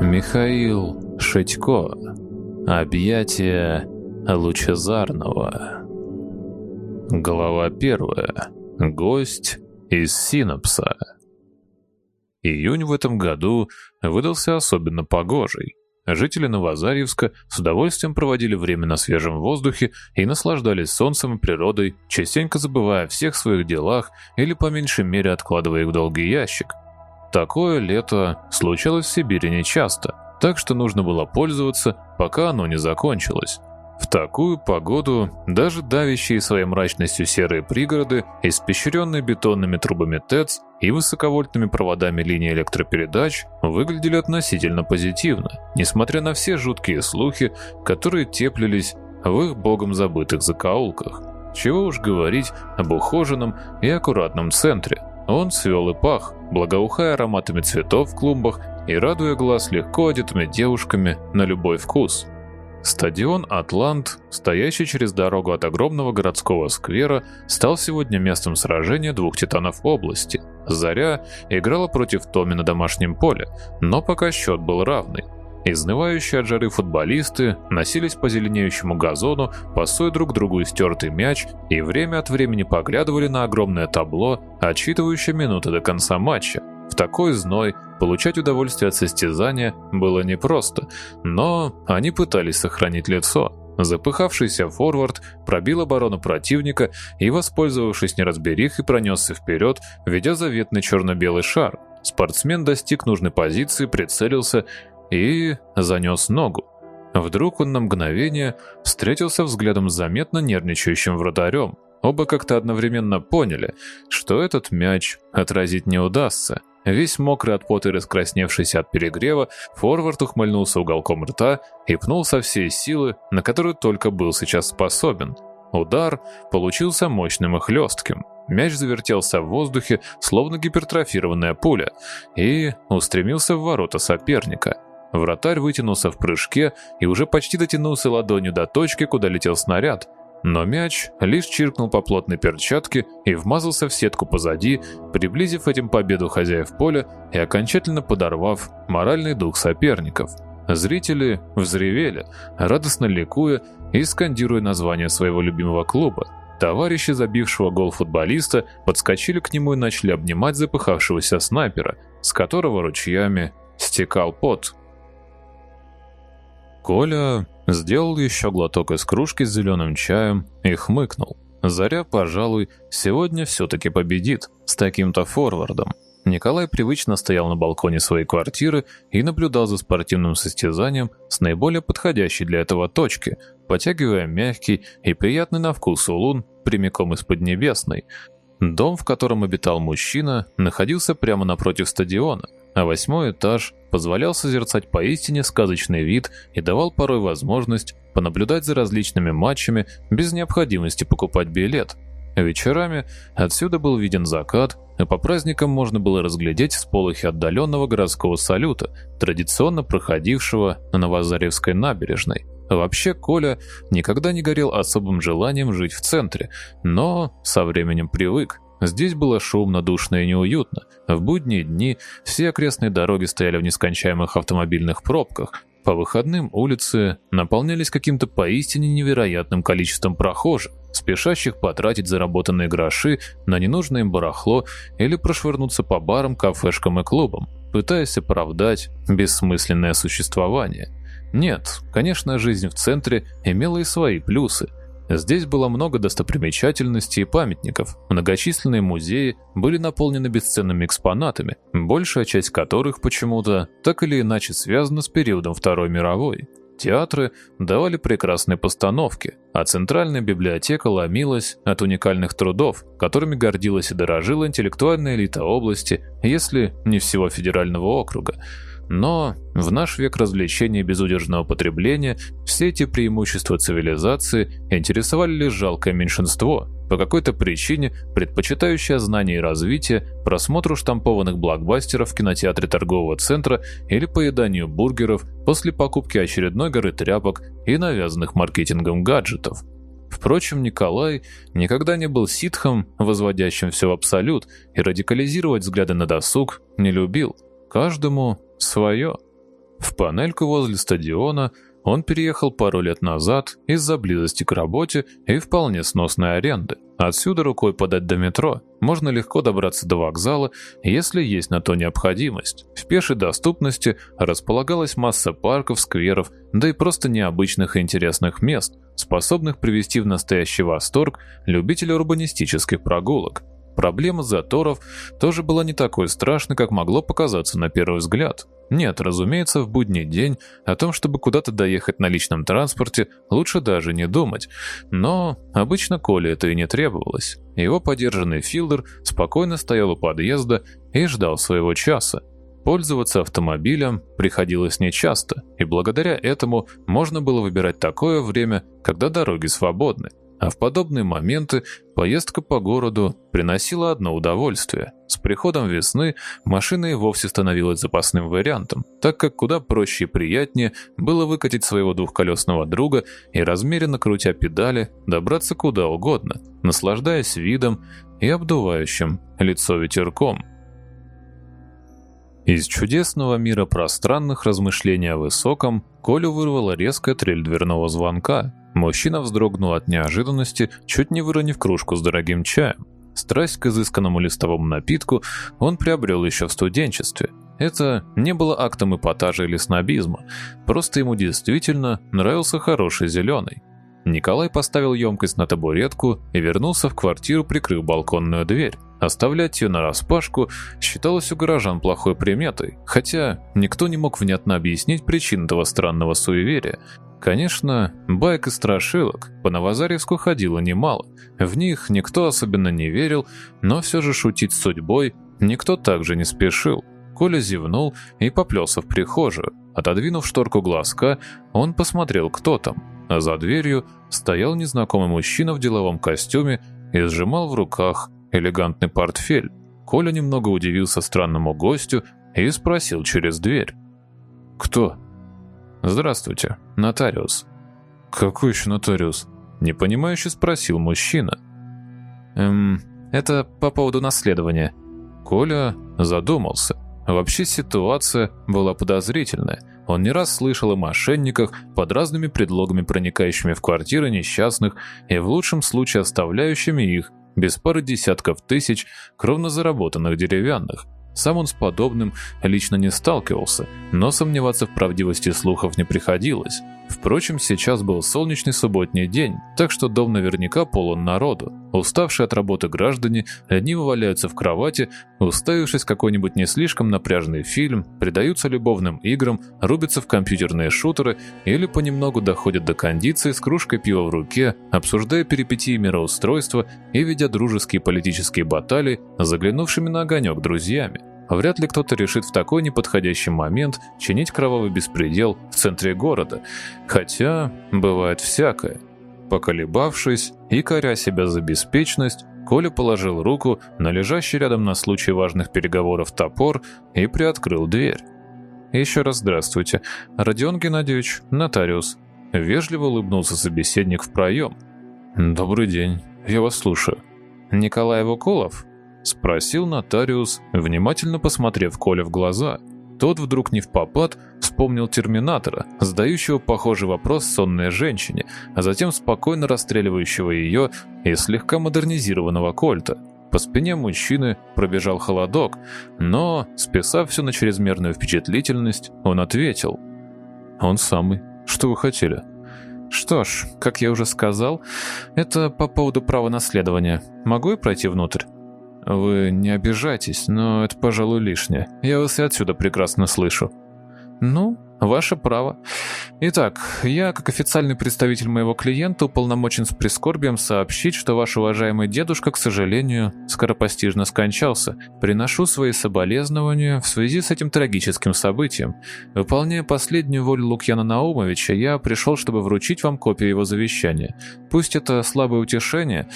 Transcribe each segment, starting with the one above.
Михаил Шитько. Объятия Лучезарного. Глава первая. Гость из синапса. Июнь в этом году выдался особенно погожий. Жители Новозарьевска с удовольствием проводили время на свежем воздухе и наслаждались солнцем и природой, частенько забывая о всех своих делах или по меньшей мере откладывая их в долгий ящик. Такое лето случалось в Сибири нечасто, так что нужно было пользоваться, пока оно не закончилось. В такую погоду даже давящие своей мрачностью серые пригороды, испещренные бетонными трубами ТЭЦ и высоковольтными проводами линий электропередач, выглядели относительно позитивно, несмотря на все жуткие слухи, которые теплились в их богом забытых закоулках. Чего уж говорить об ухоженном и аккуратном центре. Он свел и пах, благоухая ароматами цветов в клумбах и радуя глаз легко одетыми девушками на любой вкус. Стадион «Атлант», стоящий через дорогу от огромного городского сквера, стал сегодня местом сражения двух титанов области. «Заря» играла против Томи на домашнем поле, но пока счет был равный. Изнывающие от жары футболисты носились по зеленеющему газону, пасуя друг другу истертый мяч и время от времени поглядывали на огромное табло, отсчитывающее минуты до конца матча. В такой зной получать удовольствие от состязания было непросто, но они пытались сохранить лицо. Запыхавшийся форвард пробил оборону противника и, воспользовавшись неразберихой, пронесся вперед, ведя заветный черно-белый шар. Спортсмен достиг нужной позиции, прицелился и занес ногу. Вдруг он на мгновение встретился взглядом с заметно нервничающим вратарем. Оба как-то одновременно поняли, что этот мяч отразить не удастся. Весь мокрый от пота и раскрасневшийся от перегрева, форвард ухмыльнулся уголком рта и пнул со всей силы, на которую только был сейчас способен. Удар получился мощным и хлестким. Мяч завертелся в воздухе, словно гипертрофированная пуля, и устремился в ворота соперника. Вратарь вытянулся в прыжке и уже почти дотянулся ладонью до точки, куда летел снаряд, но мяч лишь чиркнул по плотной перчатке и вмазался в сетку позади, приблизив этим победу хозяев поля и окончательно подорвав моральный дух соперников. Зрители взревели, радостно ликуя и скандируя название своего любимого клуба. Товарищи забившего гол футболиста подскочили к нему и начали обнимать запыхавшегося снайпера, с которого ручьями стекал пот. Коля сделал еще глоток из кружки с зеленым чаем и хмыкнул. Заря, пожалуй, сегодня все-таки победит с таким-то форвардом. Николай привычно стоял на балконе своей квартиры и наблюдал за спортивным состязанием с наиболее подходящей для этого точки, потягивая мягкий и приятный на вкус улун прямиком из Поднебесной. Дом, в котором обитал мужчина, находился прямо напротив стадиона, а восьмой этаж позволял созерцать поистине сказочный вид и давал порой возможность понаблюдать за различными матчами без необходимости покупать билет. Вечерами отсюда был виден закат, и по праздникам можно было разглядеть всполохи отдаленного городского салюта, традиционно проходившего на Новозаревской набережной. Вообще Коля никогда не горел особым желанием жить в центре, но со временем привык. Здесь было шумно, душно и неуютно. В будние дни все окрестные дороги стояли в нескончаемых автомобильных пробках. По выходным улицы наполнялись каким-то поистине невероятным количеством прохожих, спешащих потратить заработанные гроши на ненужное им барахло или прошвырнуться по барам, кафешкам и клубам, пытаясь оправдать бессмысленное существование. Нет, конечно, жизнь в центре имела и свои плюсы – Здесь было много достопримечательностей и памятников. Многочисленные музеи были наполнены бесценными экспонатами, большая часть которых почему-то так или иначе связана с периодом Второй мировой. Театры давали прекрасные постановки, а центральная библиотека ломилась от уникальных трудов, которыми гордилась и дорожила интеллектуальная элита области, если не всего федерального округа. Но в наш век развлечений и безудержного потребления все эти преимущества цивилизации интересовали лишь жалкое меньшинство, по какой-то причине предпочитающее знания и развитие просмотру штампованных блокбастеров в кинотеатре торгового центра или поеданию бургеров после покупки очередной горы тряпок и навязанных маркетингом гаджетов. Впрочем, Николай никогда не был ситхом, возводящим все в абсолют, и радикализировать взгляды на досуг не любил. Каждому свое. В панельку возле стадиона он переехал пару лет назад из-за близости к работе и вполне сносной аренды. Отсюда рукой подать до метро. Можно легко добраться до вокзала, если есть на то необходимость. В пешей доступности располагалась масса парков, скверов, да и просто необычных и интересных мест, способных привести в настоящий восторг любителя урбанистических прогулок. Проблема заторов тоже была не такой страшной, как могло показаться на первый взгляд. Нет, разумеется, в будний день о том, чтобы куда-то доехать на личном транспорте, лучше даже не думать. Но обычно Коле это и не требовалось. Его подержанный филдер спокойно стоял у подъезда и ждал своего часа. Пользоваться автомобилем приходилось нечасто, и благодаря этому можно было выбирать такое время, когда дороги свободны. А в подобные моменты поездка по городу приносила одно удовольствие. С приходом весны машина и вовсе становилась запасным вариантом, так как куда проще и приятнее было выкатить своего двухколесного друга и размеренно крутя педали добраться куда угодно, наслаждаясь видом и обдувающим лицо ветерком. Из чудесного мира пространных размышлений о высоком Колю вырвала резкая трель дверного звонка, Мужчина вздрогнул от неожиданности, чуть не выронив кружку с дорогим чаем. Страсть к изысканному листовому напитку он приобрел еще в студенчестве. Это не было актом эпатажа или снобизма, просто ему действительно нравился хороший зеленый. Николай поставил емкость на табуретку и вернулся в квартиру, прикрыв балконную дверь. Оставлять ее нараспашку считалось у горожан плохой приметой, хотя никто не мог внятно объяснить причин этого странного суеверия. Конечно, байк и страшилок по Новозаревску ходило немало. В них никто особенно не верил, но все же шутить с судьбой никто также не спешил. Коля зевнул и поплелся в прихожую. Отодвинув шторку глазка, он посмотрел, кто там. А за дверью стоял незнакомый мужчина в деловом костюме и сжимал в руках элегантный портфель. Коля немного удивился странному гостю и спросил через дверь. «Кто?» «Здравствуйте, нотариус». «Какой еще нотариус?» Непонимающе спросил мужчина. «Эм, это по поводу наследования». Коля задумался. Вообще ситуация была подозрительная. Он не раз слышал о мошенниках под разными предлогами, проникающими в квартиры несчастных и в лучшем случае оставляющими их без пары десятков тысяч кровно заработанных деревянных. Сам он с подобным лично не сталкивался, но сомневаться в правдивости слухов не приходилось. Впрочем, сейчас был солнечный субботний день, так что дом наверняка полон народу. Уставшие от работы граждане лениво валяются в кровати, уставившись какой-нибудь не слишком напряженный фильм, предаются любовным играм, рубятся в компьютерные шутеры или понемногу доходят до кондиции с кружкой пива в руке, обсуждая перипетии мироустройства и ведя дружеские политические баталии, заглянувшими на огонек друзьями. Вряд ли кто-то решит в такой неподходящий момент чинить кровавый беспредел в центре города, хотя бывает всякое. Поколебавшись и коря себя за беспечность, Коля положил руку на лежащий рядом на случай важных переговоров топор и приоткрыл дверь. «Еще раз здравствуйте. Родион Геннадьевич, нотариус». Вежливо улыбнулся собеседник в проем. «Добрый день. Я вас слушаю». «Николай Вуколов?» Спросил нотариус, внимательно посмотрев Коле в глаза. Тот вдруг не в попад вспомнил терминатора, задающего похожий вопрос сонной женщине, а затем спокойно расстреливающего ее из слегка модернизированного кольта. По спине мужчины пробежал холодок, но, списав все на чрезмерную впечатлительность, он ответил. «Он самый. Что вы хотели?» «Что ж, как я уже сказал, это по поводу права наследования. Могу я пройти внутрь?» Вы не обижайтесь, но это, пожалуй, лишнее. Я вас и отсюда прекрасно слышу. Ну, Ваше право. Итак, я, как официальный представитель моего клиента, уполномочен с прискорбием сообщить, что ваш уважаемый дедушка, к сожалению, скоропостижно скончался. Приношу свои соболезнования в связи с этим трагическим событием. Выполняя последнюю волю Лукьяна Наумовича, я пришел, чтобы вручить вам копию его завещания. Пусть это слабое утешение,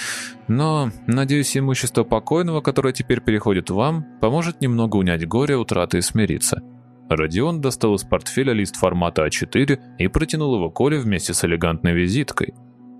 но, надеюсь, имущество покойного, которое теперь переходит вам, поможет немного унять горе, утраты и смириться. Родион достал из портфеля лист формата А4 и протянул его Коле вместе с элегантной визиткой.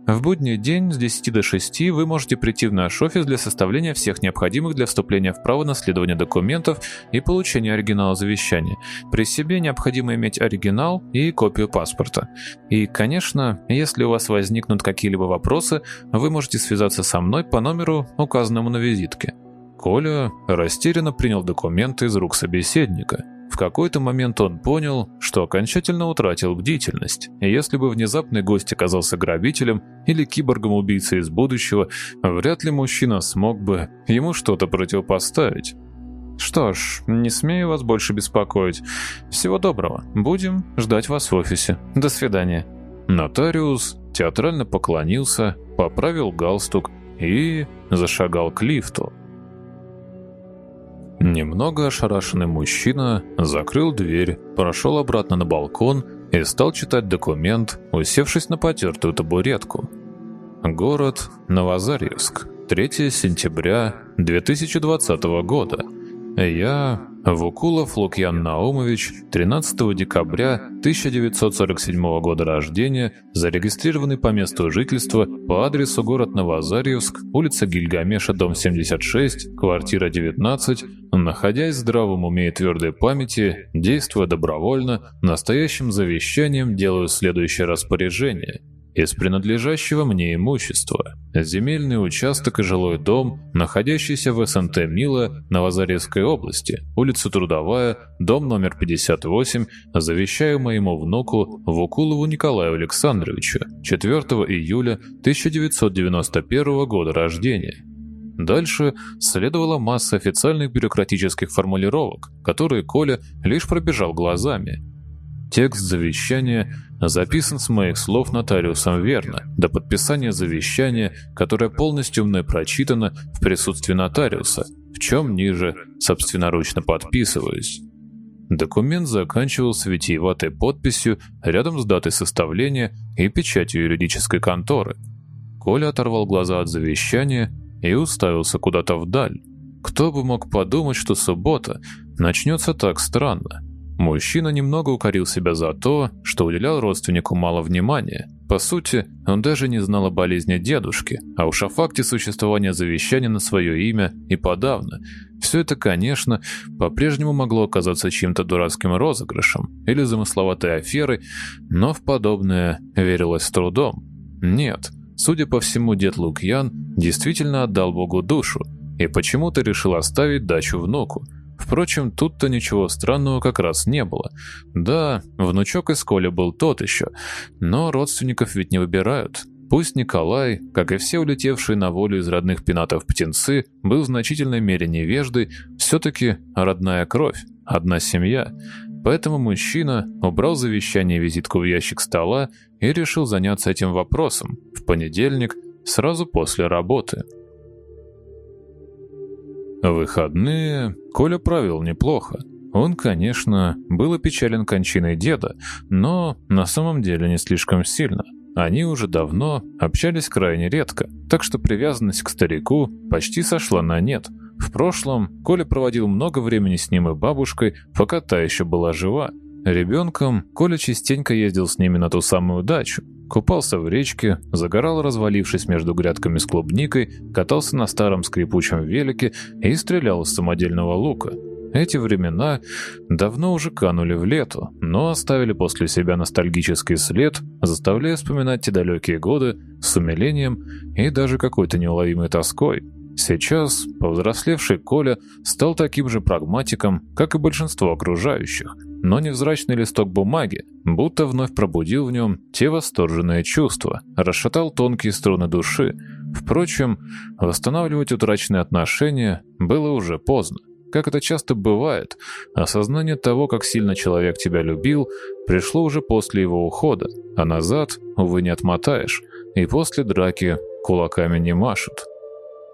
В будний день с 10 до 6 вы можете прийти в наш офис для составления всех необходимых для вступления в право наследования документов и получения оригинала завещания. При себе необходимо иметь оригинал и копию паспорта. И, конечно, если у вас возникнут какие-либо вопросы, вы можете связаться со мной по номеру, указанному на визитке. Коля растерянно принял документы из рук собеседника. Какой-то момент он понял, что окончательно утратил бдительность, и если бы внезапный гость оказался грабителем или киборгом-убийцей из будущего, вряд ли мужчина смог бы ему что-то противопоставить. Что ж, не смею вас больше беспокоить. Всего доброго. Будем ждать вас в офисе. До свидания. Нотариус театрально поклонился, поправил галстук и зашагал к лифту. Немного ошарашенный мужчина закрыл дверь, прошел обратно на балкон и стал читать документ, усевшись на потертую табуретку. Город Новозарьевск, 3 сентября 2020 года. Я Вукулов Лукьян Наумович, 13 декабря 1947 года рождения, зарегистрированный по месту жительства по адресу город Новозарьевск, улица Гильгамеша, дом 76, квартира 19, находясь в здравом уме и твердой памяти, действуя добровольно, настоящим завещанием делаю следующее распоряжение – из принадлежащего мне имущества. Земельный участок и жилой дом, находящийся в СНТ Мила Новозаревской области, улица Трудовая, дом номер 58, завещаю моему внуку Вукулову Николаю Александровичу 4 июля 1991 года рождения. Дальше следовала масса официальных бюрократических формулировок, которые Коля лишь пробежал глазами. Текст завещания записан с моих слов нотариусом верно, до подписания завещания, которое полностью мной прочитано в присутствии нотариуса, в чем ниже собственноручно подписываюсь. Документ заканчивался витиеватой подписью рядом с датой составления и печатью юридической конторы. Коля оторвал глаза от завещания и уставился куда-то вдаль. Кто бы мог подумать, что суббота начнется так странно. Мужчина немного укорил себя за то, что уделял родственнику мало внимания. По сути, он даже не знал о болезни дедушки, а уж о факте существования завещания на свое имя и подавно. Все это, конечно, по-прежнему могло оказаться чьим-то дурацким розыгрышем или замысловатой аферой, но в подобное верилось с трудом. Нет, судя по всему, дед Лукьян действительно отдал Богу душу и почему-то решил оставить дачу внуку – Впрочем, тут-то ничего странного как раз не было. Да, внучок из Коля был тот еще, но родственников ведь не выбирают. Пусть Николай, как и все улетевшие на волю из родных пенатов птенцы, был в значительной мере невеждой, все-таки родная кровь, одна семья. Поэтому мужчина убрал завещание визитку в ящик стола и решил заняться этим вопросом в понедельник, сразу после работы. Выходные Коля провел неплохо. Он, конечно, был опечален кончиной деда, но на самом деле не слишком сильно. Они уже давно общались крайне редко, так что привязанность к старику почти сошла на нет. В прошлом Коля проводил много времени с ним и бабушкой, пока та еще была жива. Ребенком Коля частенько ездил с ними на ту самую дачу, Купался в речке, загорал, развалившись между грядками с клубникой, катался на старом скрипучем велике и стрелял из самодельного лука. Эти времена давно уже канули в лету, но оставили после себя ностальгический след, заставляя вспоминать те далекие годы с умилением и даже какой-то неуловимой тоской. Сейчас повзрослевший Коля стал таким же прагматиком, как и большинство окружающих – но невзрачный листок бумаги будто вновь пробудил в нем те восторженные чувства, расшатал тонкие струны души. Впрочем, восстанавливать утраченные отношения было уже поздно. Как это часто бывает, осознание того, как сильно человек тебя любил, пришло уже после его ухода, а назад, увы, не отмотаешь, и после драки кулаками не машут.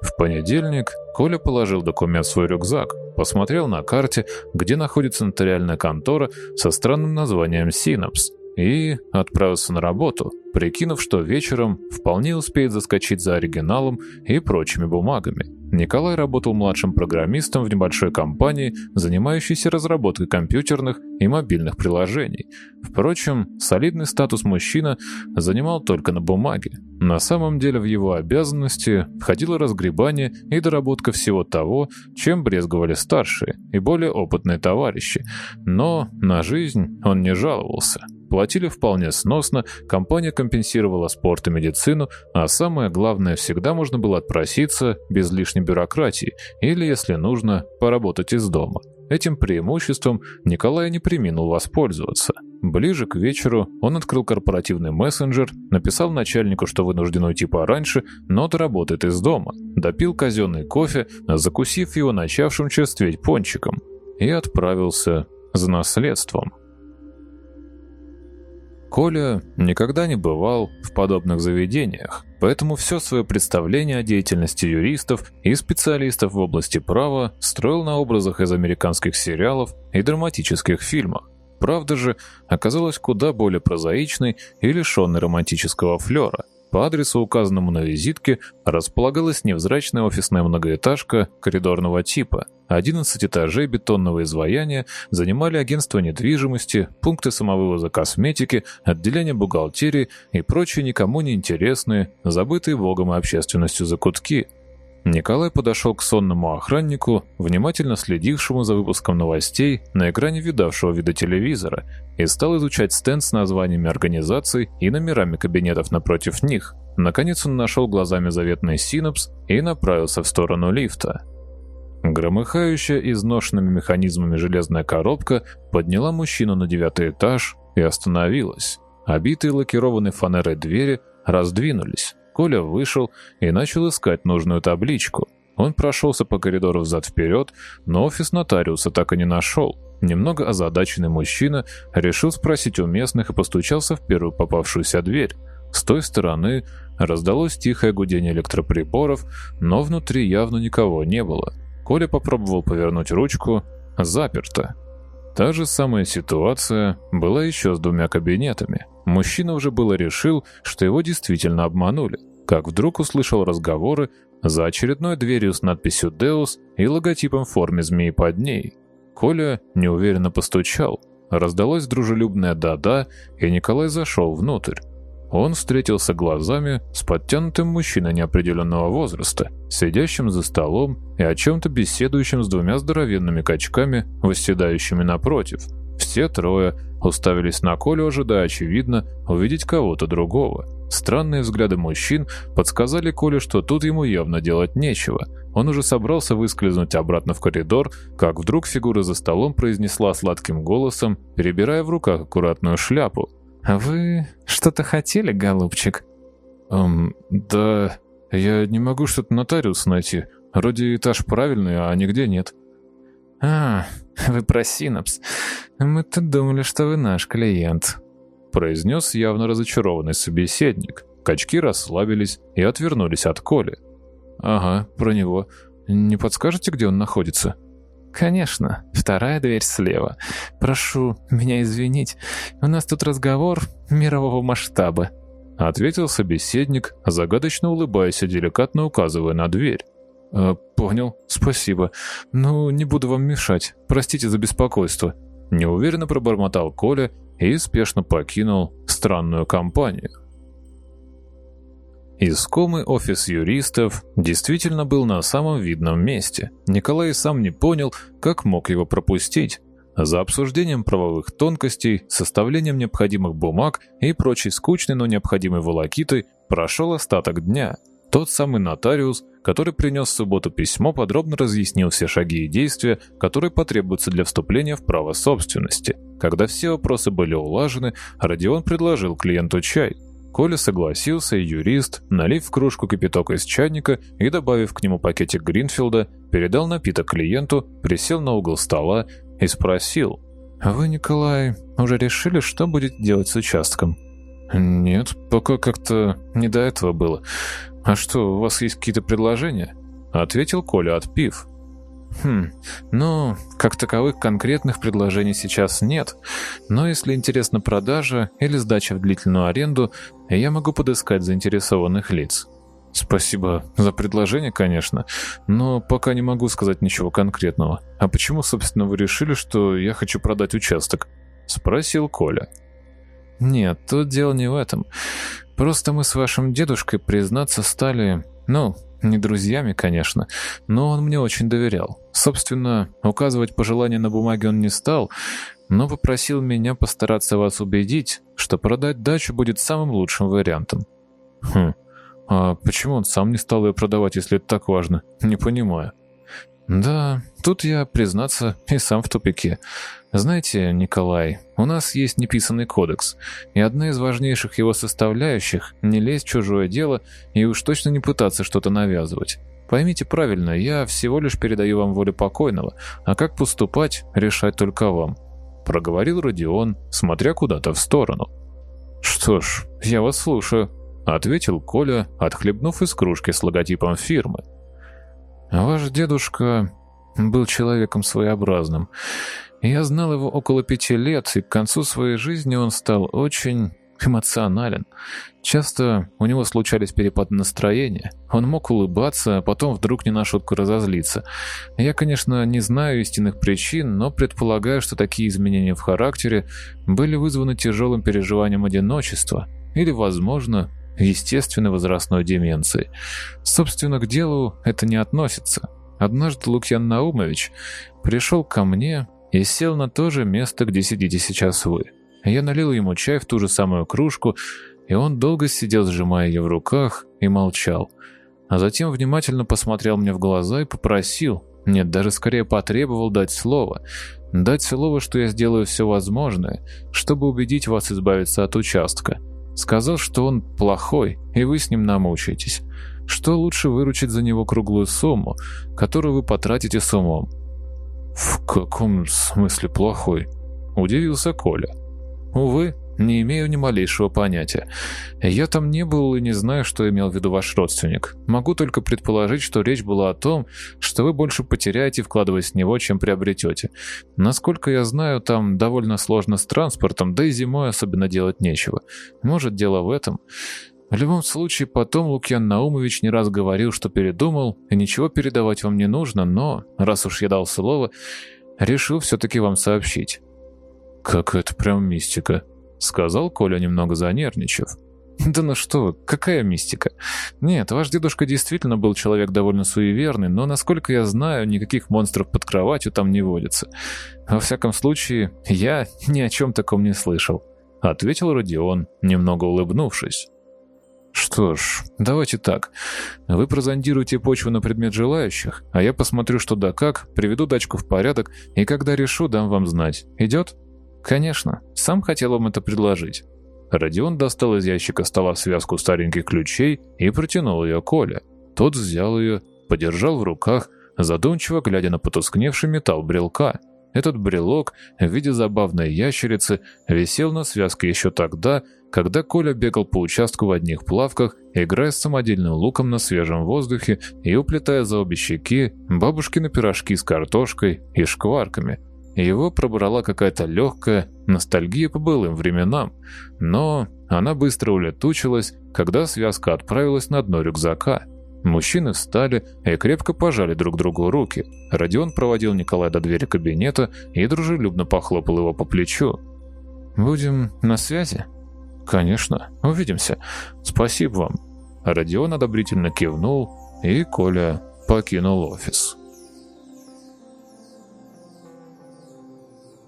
В понедельник Коля положил документ в свой рюкзак, посмотрел на карте, где находится нотариальная контора со странным названием «Синапс», и отправился на работу, прикинув, что вечером вполне успеет заскочить за оригиналом и прочими бумагами. Николай работал младшим программистом в небольшой компании, занимающейся разработкой компьютерных и мобильных приложений. Впрочем, солидный статус мужчина занимал только на бумаге. На самом деле в его обязанности входило разгребание и доработка всего того, чем брезговали старшие и более опытные товарищи. Но на жизнь он не жаловался. Платили вполне сносно, компания компенсировала спорт и медицину, а самое главное, всегда можно было отпроситься без лишней бюрократии или, если нужно, поработать из дома. Этим преимуществом Николай не приминул воспользоваться. Ближе к вечеру он открыл корпоративный мессенджер, написал начальнику, что вынужден уйти пораньше, но доработает из дома, допил казенный кофе, закусив его начавшим черстветь пончиком, и отправился за наследством. Коля никогда не бывал в подобных заведениях, поэтому все свое представление о деятельности юристов и специалистов в области права строил на образах из американских сериалов и драматических фильмов. Правда же оказалась куда более прозаичной и лишенной романтического флера. По адресу, указанному на визитке, располагалась невзрачная офисная многоэтажка коридорного типа – 11 этажей бетонного изваяния занимали агентство недвижимости, пункты самовывоза косметики, отделение бухгалтерии и прочие никому не интересные, забытые богом и общественностью закутки. Николай подошел к сонному охраннику, внимательно следившему за выпуском новостей на экране видавшего вида телевизора, и стал изучать стенд с названиями организаций и номерами кабинетов напротив них. Наконец он нашел глазами заветный синапс и направился в сторону лифта. Громыхающая изношенными механизмами железная коробка подняла мужчину на девятый этаж и остановилась. Обитые лакированной фанерой двери раздвинулись. Коля вышел и начал искать нужную табличку. Он прошелся по коридору взад-вперед, но офис нотариуса так и не нашел. Немного озадаченный мужчина решил спросить у местных и постучался в первую попавшуюся дверь. С той стороны раздалось тихое гудение электроприборов, но внутри явно никого не было. Коля попробовал повернуть ручку. Заперто. Та же самая ситуация была еще с двумя кабинетами. Мужчина уже было решил, что его действительно обманули, как вдруг услышал разговоры за очередной дверью с надписью «Деус» и логотипом в форме змеи под ней. Коля неуверенно постучал. Раздалось дружелюбное «да-да», и Николай зашел внутрь. Он встретился глазами с подтянутым мужчиной неопределенного возраста, сидящим за столом и о чем-то беседующим с двумя здоровенными качками, восседающими напротив. Все трое уставились на Колю, ожидая, очевидно, увидеть кого-то другого. Странные взгляды мужчин подсказали Коле, что тут ему явно делать нечего. Он уже собрался выскользнуть обратно в коридор, как вдруг фигура за столом произнесла сладким голосом, перебирая в руках аккуратную шляпу. «А вы что-то хотели, голубчик?» «Эм, да, я не могу что-то нотариус найти. Вроде этаж правильный, а нигде нет». «А, вы про синапс. Мы-то думали, что вы наш клиент», — произнес явно разочарованный собеседник. Качки расслабились и отвернулись от Коли. «Ага, про него. Не подскажете, где он находится?» «Конечно, вторая дверь слева. Прошу меня извинить, у нас тут разговор мирового масштаба», — ответил собеседник, загадочно улыбаясь и деликатно указывая на дверь. «Э, «Понял, спасибо. Ну, не буду вам мешать. Простите за беспокойство». Неуверенно пробормотал Коля и спешно покинул странную компанию. Искомый офис юристов действительно был на самом видном месте. Николай сам не понял, как мог его пропустить. За обсуждением правовых тонкостей, составлением необходимых бумаг и прочей скучной, но необходимой волокитой прошел остаток дня. Тот самый нотариус, который принес в субботу письмо, подробно разъяснил все шаги и действия, которые потребуются для вступления в право собственности. Когда все вопросы были улажены, Родион предложил клиенту чай – Коля согласился, и юрист, налив в кружку кипяток из чайника и добавив к нему пакетик Гринфилда, передал напиток клиенту, присел на угол стола и спросил. «А вы, Николай, уже решили, что будете делать с участком?» «Нет, пока как-то не до этого было. А что, у вас есть какие-то предложения?» Ответил Коля, отпив. Хм, ну, как таковых конкретных предложений сейчас нет, но если интересна продажа или сдача в длительную аренду, я могу подыскать заинтересованных лиц. Спасибо за предложение, конечно, но пока не могу сказать ничего конкретного. А почему, собственно, вы решили, что я хочу продать участок? Спросил Коля. Нет, тут дело не в этом. Просто мы с вашим дедушкой, признаться, стали, ну, не друзьями, конечно, но он мне очень доверял. Собственно, указывать пожелания на бумаге он не стал, но попросил меня постараться вас убедить, что продать дачу будет самым лучшим вариантом. Хм, а почему он сам не стал ее продавать, если это так важно? Не понимаю. Да, тут я, признаться, и сам в тупике. Знаете, Николай, у нас есть неписанный кодекс, и одна из важнейших его составляющих — не лезть в чужое дело и уж точно не пытаться что-то навязывать. Поймите правильно, я всего лишь передаю вам волю покойного, а как поступать, решать только вам. Проговорил Родион, смотря куда-то в сторону. Что ж, я вас слушаю, ответил Коля, отхлебнув из кружки с логотипом фирмы. Ваш дедушка был человеком своеобразным. Я знал его около пяти лет, и к концу своей жизни он стал очень эмоционален. Часто у него случались перепады настроения. Он мог улыбаться, а потом вдруг не на шутку разозлиться. Я, конечно, не знаю истинных причин, но предполагаю, что такие изменения в характере были вызваны тяжелым переживанием одиночества или, возможно, естественной возрастной деменции. Собственно, к делу это не относится. Однажды Лукьян Наумович пришел ко мне и сел на то же место, где сидите сейчас вы. Я налил ему чай в ту же самую кружку, и он долго сидел, сжимая ее в руках, и молчал. А затем внимательно посмотрел мне в глаза и попросил, нет, даже скорее потребовал дать слово. Дать слово, что я сделаю все возможное, чтобы убедить вас избавиться от участка. Сказал, что он плохой, и вы с ним намучаетесь. Что лучше выручить за него круглую сумму, которую вы потратите с умом. «В каком смысле плохой?» – удивился Коля. «Увы, не имею ни малейшего понятия. Я там не был и не знаю, что имел в виду ваш родственник. Могу только предположить, что речь была о том, что вы больше потеряете, вкладываясь в него, чем приобретете. Насколько я знаю, там довольно сложно с транспортом, да и зимой особенно делать нечего. Может, дело в этом. В любом случае, потом Лукьян Наумович не раз говорил, что передумал, и ничего передавать вам не нужно, но, раз уж я дал слово, решил все-таки вам сообщить. «Как это прям мистика», — сказал Коля, немного занервничав. «Да ну что, какая мистика? Нет, ваш дедушка действительно был человек довольно суеверный, но, насколько я знаю, никаких монстров под кроватью там не водится. Во всяком случае, я ни о чем таком не слышал», — ответил Родион, немного улыбнувшись. «Что ж, давайте так. Вы прозондируете почву на предмет желающих, а я посмотрю, что да как, приведу дачку в порядок, и когда решу, дам вам знать. Идет?» «Конечно. Сам хотел вам это предложить». Родион достал из ящика стола связку стареньких ключей и протянул ее Коле. Тот взял ее, подержал в руках, задумчиво глядя на потускневший металл брелка. Этот брелок в виде забавной ящерицы висел на связке еще тогда, когда Коля бегал по участку в одних плавках, играя с самодельным луком на свежем воздухе и уплетая за обе щеки бабушкины пирожки с картошкой и шкварками – его пробрала какая-то легкая ностальгия по былым временам, но она быстро улетучилась, когда связка отправилась на дно рюкзака. Мужчины встали и крепко пожали друг другу руки. Родион проводил Николая до двери кабинета и дружелюбно похлопал его по плечу. «Будем на связи?» «Конечно, увидимся. Спасибо вам». Родион одобрительно кивнул, и Коля покинул офис.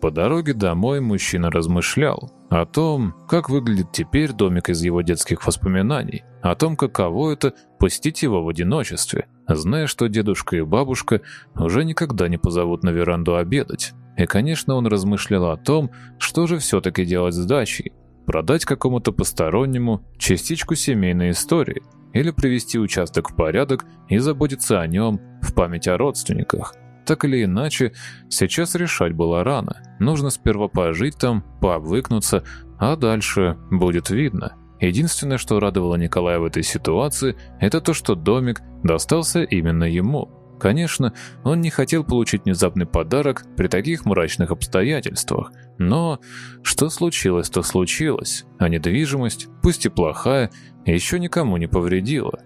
По дороге домой мужчина размышлял о том, как выглядит теперь домик из его детских воспоминаний, о том, каково это пустить его в одиночестве, зная, что дедушка и бабушка уже никогда не позовут на веранду обедать. И, конечно, он размышлял о том, что же все-таки делать с дачей. Продать какому-то постороннему частичку семейной истории или привести участок в порядок и заботиться о нем в память о родственниках. Так или иначе, сейчас решать было рано. Нужно сперва пожить там, пообвыкнуться, а дальше будет видно. Единственное, что радовало Николая в этой ситуации, это то, что домик достался именно ему. Конечно, он не хотел получить внезапный подарок при таких мрачных обстоятельствах, но что случилось, то случилось, а недвижимость, пусть и плохая, еще никому не повредила.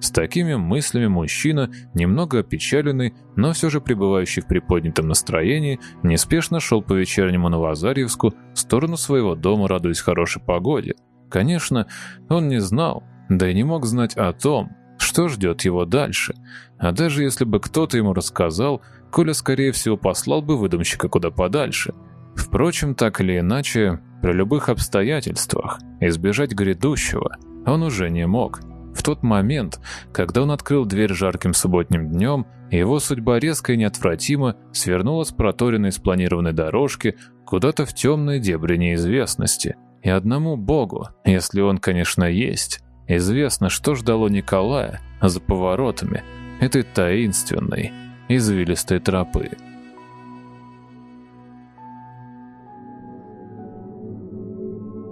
С такими мыслями мужчина, немного опечаленный, но все же пребывающий в приподнятом настроении, неспешно шел по вечернему Новозарьевску в сторону своего дома, радуясь хорошей погоде. Конечно, он не знал, да и не мог знать о том, что ждет его дальше. А даже если бы кто-то ему рассказал, Коля, скорее всего, послал бы выдумщика куда подальше. Впрочем, так или иначе, при любых обстоятельствах избежать грядущего он уже не мог. В тот момент, когда он открыл дверь жарким субботним днем, его судьба резко и неотвратимо свернула с проторенной спланированной дорожки куда-то в темные дебри неизвестности. И одному Богу, если он, конечно, есть, известно, что ждало Николая за поворотами этой таинственной, извилистой тропы.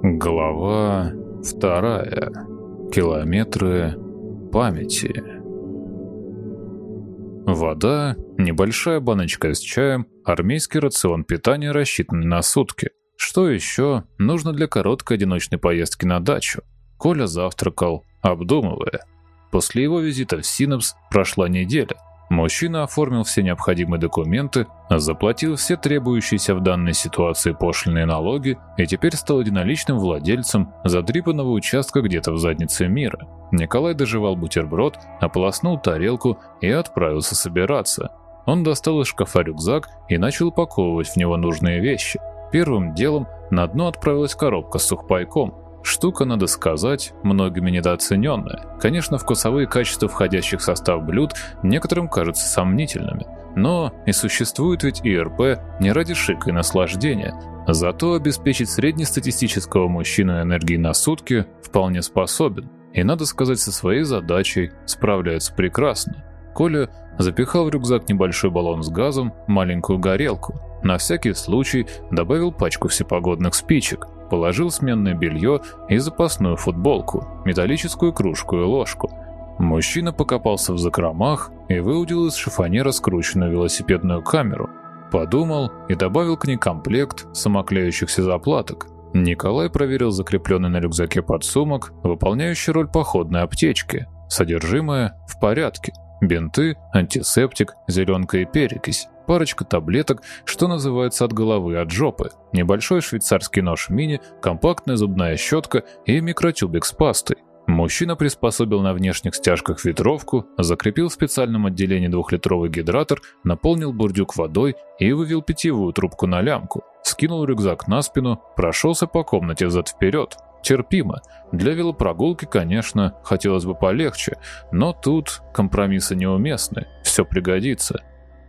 Глава вторая. Километры памяти. Вода, небольшая баночка с чаем, армейский рацион питания рассчитанный на сутки. Что еще нужно для короткой одиночной поездки на дачу? Коля завтракал, обдумывая. После его визита в Синапс прошла неделя. Мужчина оформил все необходимые документы, заплатил все требующиеся в данной ситуации пошлиные налоги и теперь стал единоличным владельцем задрипанного участка где-то в заднице мира. Николай доживал бутерброд, ополоснул тарелку и отправился собираться. Он достал из шкафа рюкзак и начал упаковывать в него нужные вещи. Первым делом на дно отправилась коробка с сухпайком – Штука, надо сказать, многими недооцененная. Конечно, вкусовые качества входящих в состав блюд некоторым кажутся сомнительными. Но и существует ведь ИРП не ради шика и наслаждения. Зато обеспечить среднестатистического мужчину энергии на сутки вполне способен. И, надо сказать, со своей задачей справляется прекрасно. Коля запихал в рюкзак небольшой баллон с газом, маленькую горелку. На всякий случай добавил пачку всепогодных спичек – Положил сменное белье и запасную футболку, металлическую кружку и ложку. Мужчина покопался в закромах и выудил из шифонера скрученную велосипедную камеру. Подумал и добавил к ней комплект самоклеющихся заплаток. Николай проверил закрепленный на рюкзаке подсумок, выполняющий роль походной аптечки. Содержимое в порядке. Бинты, антисептик, зеленка и перекись парочка таблеток, что называется от головы, от жопы, небольшой швейцарский нож мини, компактная зубная щетка и микротюбик с пастой. Мужчина приспособил на внешних стяжках ветровку, закрепил в специальном отделении двухлитровый гидратор, наполнил бурдюк водой и вывел питьевую трубку на лямку. Скинул рюкзак на спину, прошелся по комнате взад-вперед. Терпимо. Для велопрогулки, конечно, хотелось бы полегче, но тут компромиссы неуместны, все пригодится.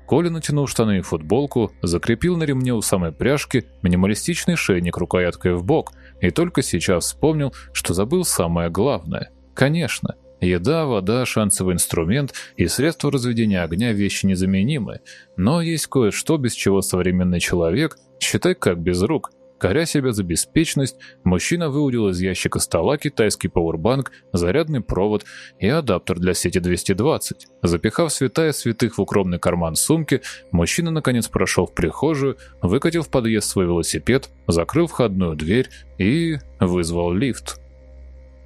Коля натянул штаны и футболку, закрепил на ремне у самой пряжки минималистичный шейник рукояткой в бок и только сейчас вспомнил, что забыл самое главное. Конечно, еда, вода, шансовый инструмент и средства разведения огня – вещи незаменимые, но есть кое-что, без чего современный человек, считай как без рук, Коря себя за беспечность, мужчина выудил из ящика стола китайский пауэрбанк, зарядный провод и адаптер для сети 220. Запихав святая святых в укромный карман сумки, мужчина наконец прошел в прихожую, выкатил в подъезд свой велосипед, закрыл входную дверь и вызвал лифт.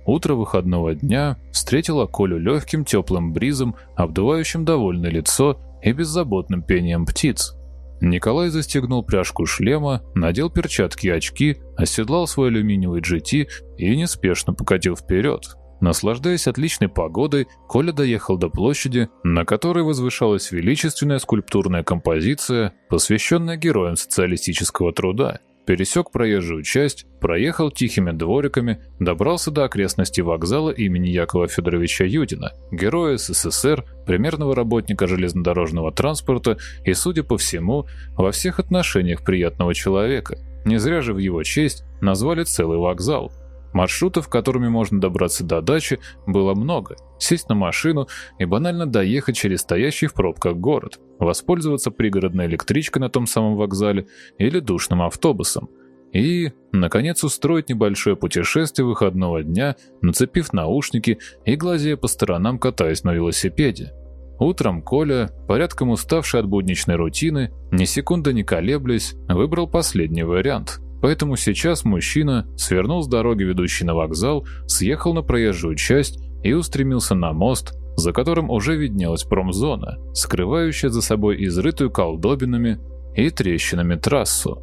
Утро выходного дня встретило Колю легким теплым бризом, обдувающим довольное лицо и беззаботным пением птиц. Николай застегнул пряжку шлема, надел перчатки и очки, оседлал свой алюминиевый GT и неспешно покатил вперед. Наслаждаясь отличной погодой, Коля доехал до площади, на которой возвышалась величественная скульптурная композиция, посвященная героям социалистического труда пересек проезжую часть, проехал тихими двориками, добрался до окрестностей вокзала имени Якова Федоровича Юдина, героя СССР, примерного работника железнодорожного транспорта и, судя по всему, во всех отношениях приятного человека. Не зря же в его честь назвали целый вокзал – Маршрутов, которыми можно добраться до дачи, было много. Сесть на машину и банально доехать через стоящий в пробках город, воспользоваться пригородной электричкой на том самом вокзале или душным автобусом. И, наконец, устроить небольшое путешествие выходного дня, нацепив наушники и глазея по сторонам, катаясь на велосипеде. Утром Коля, порядком уставший от будничной рутины, ни секунды не колеблясь, выбрал последний вариант – Поэтому сейчас мужчина свернул с дороги, ведущей на вокзал, съехал на проезжую часть и устремился на мост, за которым уже виднелась промзона, скрывающая за собой изрытую колдобинами и трещинами трассу.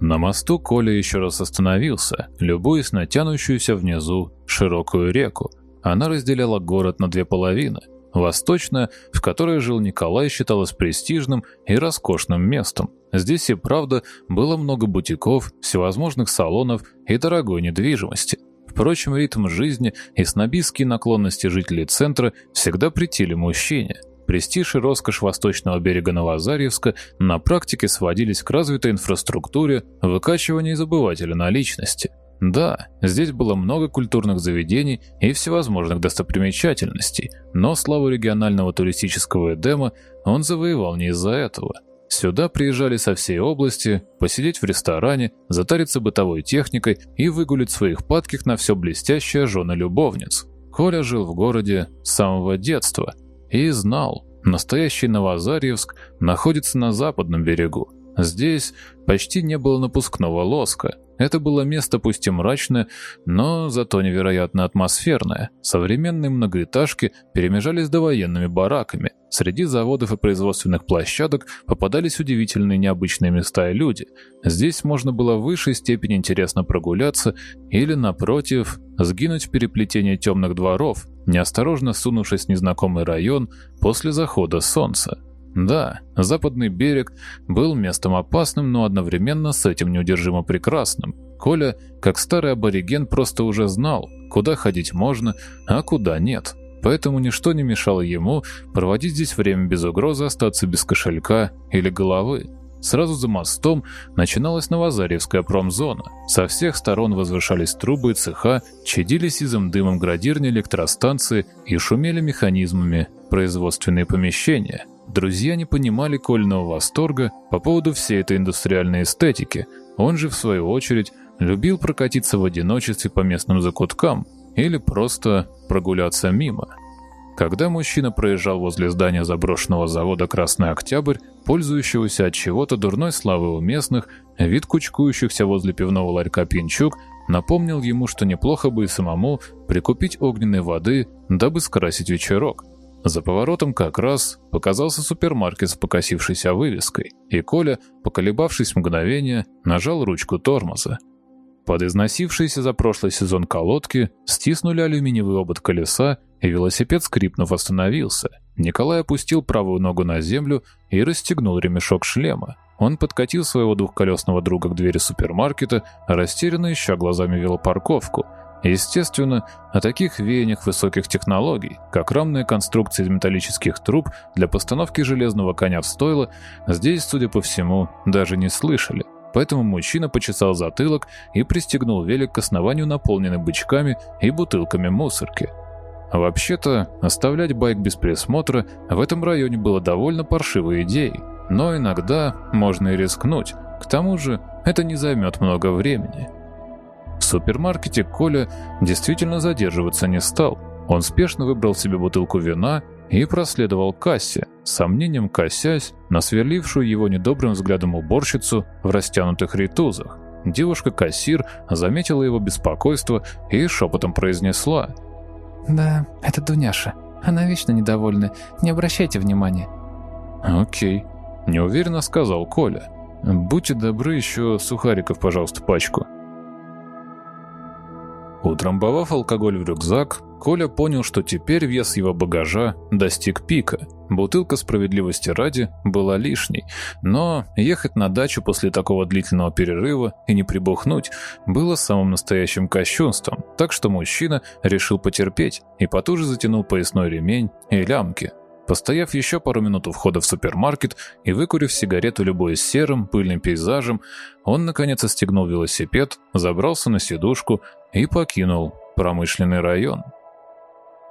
На мосту Коля еще раз остановился, любуясь на тянущуюся внизу широкую реку. Она разделяла город на две половины. Восточная, в которой жил Николай, считалась престижным и роскошным местом. Здесь и правда было много бутиков, всевозможных салонов и дорогой недвижимости. Впрочем, ритм жизни и снобистские наклонности жителей центра всегда претили мужчине – Престиж и роскошь восточного берега Новозарьевска на практике сводились к развитой инфраструктуре, выкачиванию из обывателя наличности. Да, здесь было много культурных заведений и всевозможных достопримечательностей, но славу регионального туристического Эдема он завоевал не из-за этого. Сюда приезжали со всей области, посидеть в ресторане, затариться бытовой техникой и выгулить своих падких на все блестящее жены любовниц. Коля жил в городе с самого детства – и знал, настоящий Новозарьевск находится на западном берегу. Здесь почти не было напускного лоска, это было место пусть и мрачное, но зато невероятно атмосферное. Современные многоэтажки перемежались довоенными бараками. Среди заводов и производственных площадок попадались удивительные необычные места и люди. Здесь можно было в высшей степени интересно прогуляться или, напротив, сгинуть в переплетении темных дворов, неосторожно сунувшись в незнакомый район после захода солнца. Да, западный берег был местом опасным, но одновременно с этим неудержимо прекрасным. Коля, как старый абориген, просто уже знал, куда ходить можно, а куда нет. Поэтому ничто не мешало ему проводить здесь время без угрозы остаться без кошелька или головы. Сразу за мостом начиналась Новозаревская промзона. Со всех сторон возвышались трубы и цеха, чадили сизым дымом градирни электростанции и шумели механизмами производственные помещения. Друзья не понимали Кольного восторга по поводу всей этой индустриальной эстетики. Он же, в свою очередь, любил прокатиться в одиночестве по местным закуткам или просто прогуляться мимо. Когда мужчина проезжал возле здания заброшенного завода «Красный Октябрь», пользующегося от чего-то дурной славой у местных, вид кучкующихся возле пивного ларька «Пинчук» напомнил ему, что неплохо бы и самому прикупить огненной воды, дабы скрасить вечерок. За поворотом как раз показался супермаркет с покосившейся вывеской, и Коля, поколебавшись мгновение, нажал ручку тормоза. Под износившиеся за прошлый сезон колодки стиснули алюминиевый обод колеса, и велосипед, скрипнув, остановился. Николай опустил правую ногу на землю и расстегнул ремешок шлема. Он подкатил своего двухколесного друга к двери супермаркета, растерянно ища глазами велопарковку – Естественно, о таких веяниях высоких технологий, как рамная конструкция из металлических труб для постановки железного коня в стойло, здесь, судя по всему, даже не слышали. Поэтому мужчина почесал затылок и пристегнул велик к основанию, наполненный бычками и бутылками мусорки. Вообще-то, оставлять байк без присмотра в этом районе было довольно паршивой идеей, но иногда можно и рискнуть. К тому же, это не займет много времени. В супермаркете Коля действительно задерживаться не стал. Он спешно выбрал себе бутылку вина и проследовал к кассе, с сомнением косясь на сверлившую его недобрым взглядом уборщицу в растянутых ритузах. Девушка-кассир заметила его беспокойство и шепотом произнесла. «Да, это Дуняша. Она вечно недовольна. Не обращайте внимания». «Окей», — неуверенно сказал Коля. «Будьте добры, еще сухариков, пожалуйста, пачку». Утрамбовав алкоголь в рюкзак, Коля понял, что теперь вес его багажа достиг пика. Бутылка справедливости ради была лишней, но ехать на дачу после такого длительного перерыва и не прибухнуть было самым настоящим кощунством, так что мужчина решил потерпеть и потуже затянул поясной ремень и лямки. Постояв еще пару минут у входа в супермаркет и выкурив сигарету любой серым, пыльным пейзажем, он наконец отстегнул велосипед, забрался на сидушку и покинул промышленный район.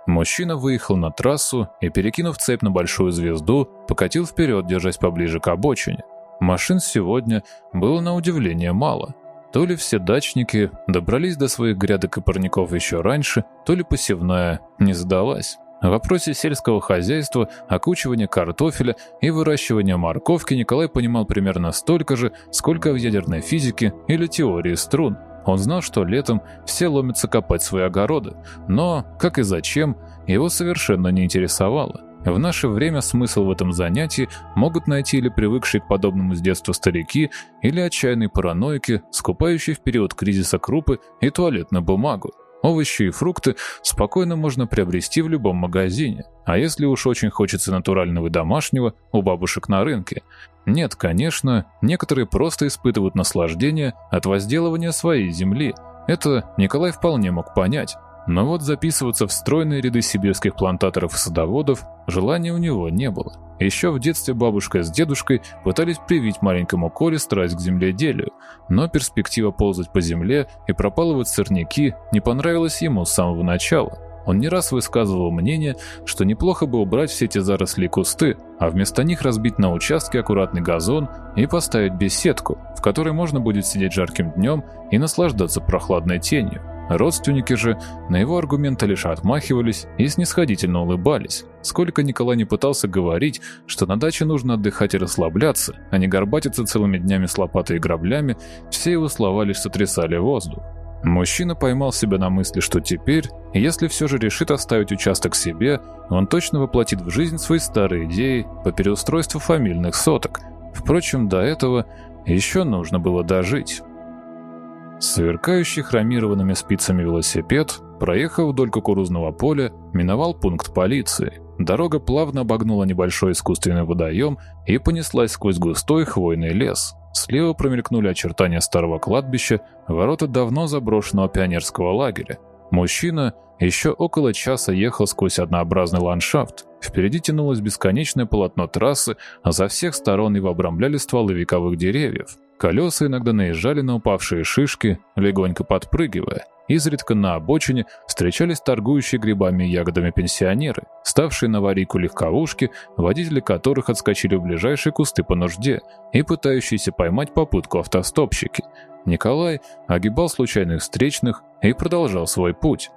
Мужчина выехал на трассу и, перекинув цепь на большую звезду, покатил вперед, держась поближе к обочине. Машин сегодня было на удивление мало. То ли все дачники добрались до своих грядок и парников еще раньше, то ли посевная не сдалась. В вопросе сельского хозяйства, окучивания картофеля и выращивания морковки Николай понимал примерно столько же, сколько в ядерной физике или теории струн. Он знал, что летом все ломятся копать свои огороды, но, как и зачем, его совершенно не интересовало. В наше время смысл в этом занятии могут найти или привыкшие к подобному с детства старики, или отчаянные параноики, скупающие в период кризиса крупы и туалетную бумагу. Овощи и фрукты спокойно можно приобрести в любом магазине, а если уж очень хочется натурального и домашнего, у бабушек на рынке. Нет, конечно, некоторые просто испытывают наслаждение от возделывания своей земли. Это Николай вполне мог понять. Но вот записываться в стройные ряды сибирских плантаторов и садоводов желания у него не было. Еще в детстве бабушка с дедушкой пытались привить маленькому Коле страсть к земледелию, но перспектива ползать по земле и пропалывать сорняки не понравилась ему с самого начала. Он не раз высказывал мнение, что неплохо бы убрать все эти заросли и кусты, а вместо них разбить на участке аккуратный газон и поставить беседку, в которой можно будет сидеть жарким днем и наслаждаться прохладной тенью. Родственники же на его аргументы лишь отмахивались и снисходительно улыбались. Сколько Николай не пытался говорить, что на даче нужно отдыхать и расслабляться, а не горбатиться целыми днями с лопатой и граблями, все его слова лишь сотрясали воздух. Мужчина поймал себя на мысли, что теперь, если все же решит оставить участок себе, он точно воплотит в жизнь свои старые идеи по переустройству фамильных соток. Впрочем, до этого еще нужно было дожить. Сверкающий хромированными спицами велосипед, проехав вдоль кукурузного поля, миновал пункт полиции. Дорога плавно обогнула небольшой искусственный водоем и понеслась сквозь густой хвойный лес. Слева промелькнули очертания старого кладбища, ворота давно заброшенного пионерского лагеря. Мужчина еще около часа ехал сквозь однообразный ландшафт. Впереди тянулось бесконечное полотно трассы, а за всех сторон его обрамляли стволы вековых деревьев. Колеса иногда наезжали на упавшие шишки, легонько подпрыгивая. Изредка на обочине встречались торгующие грибами и ягодами пенсионеры, ставшие на аварийку легковушки, водители которых отскочили в ближайшие кусты по нужде и пытающиеся поймать попутку автостопщики. Николай огибал случайных встречных и продолжал свой путь.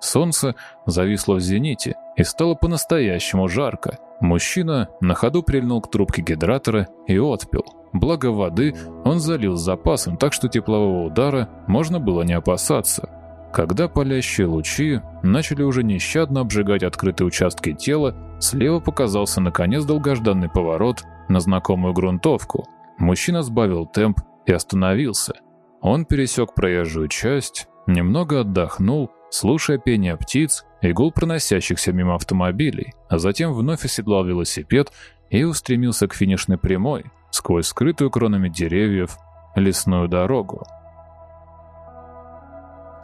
Солнце зависло в зените и стало по-настоящему жарко. Мужчина на ходу прильнул к трубке гидратора и отпил. Благо воды он залил с запасом, так что теплового удара можно было не опасаться. Когда палящие лучи начали уже нещадно обжигать открытые участки тела, слева показался наконец долгожданный поворот на знакомую грунтовку. Мужчина сбавил темп и остановился. Он пересек проезжую часть, немного отдохнул, слушая пение птиц и гул проносящихся мимо автомобилей, а затем вновь оседлал велосипед и устремился к финишной прямой, сквозь скрытую кронами деревьев лесную дорогу.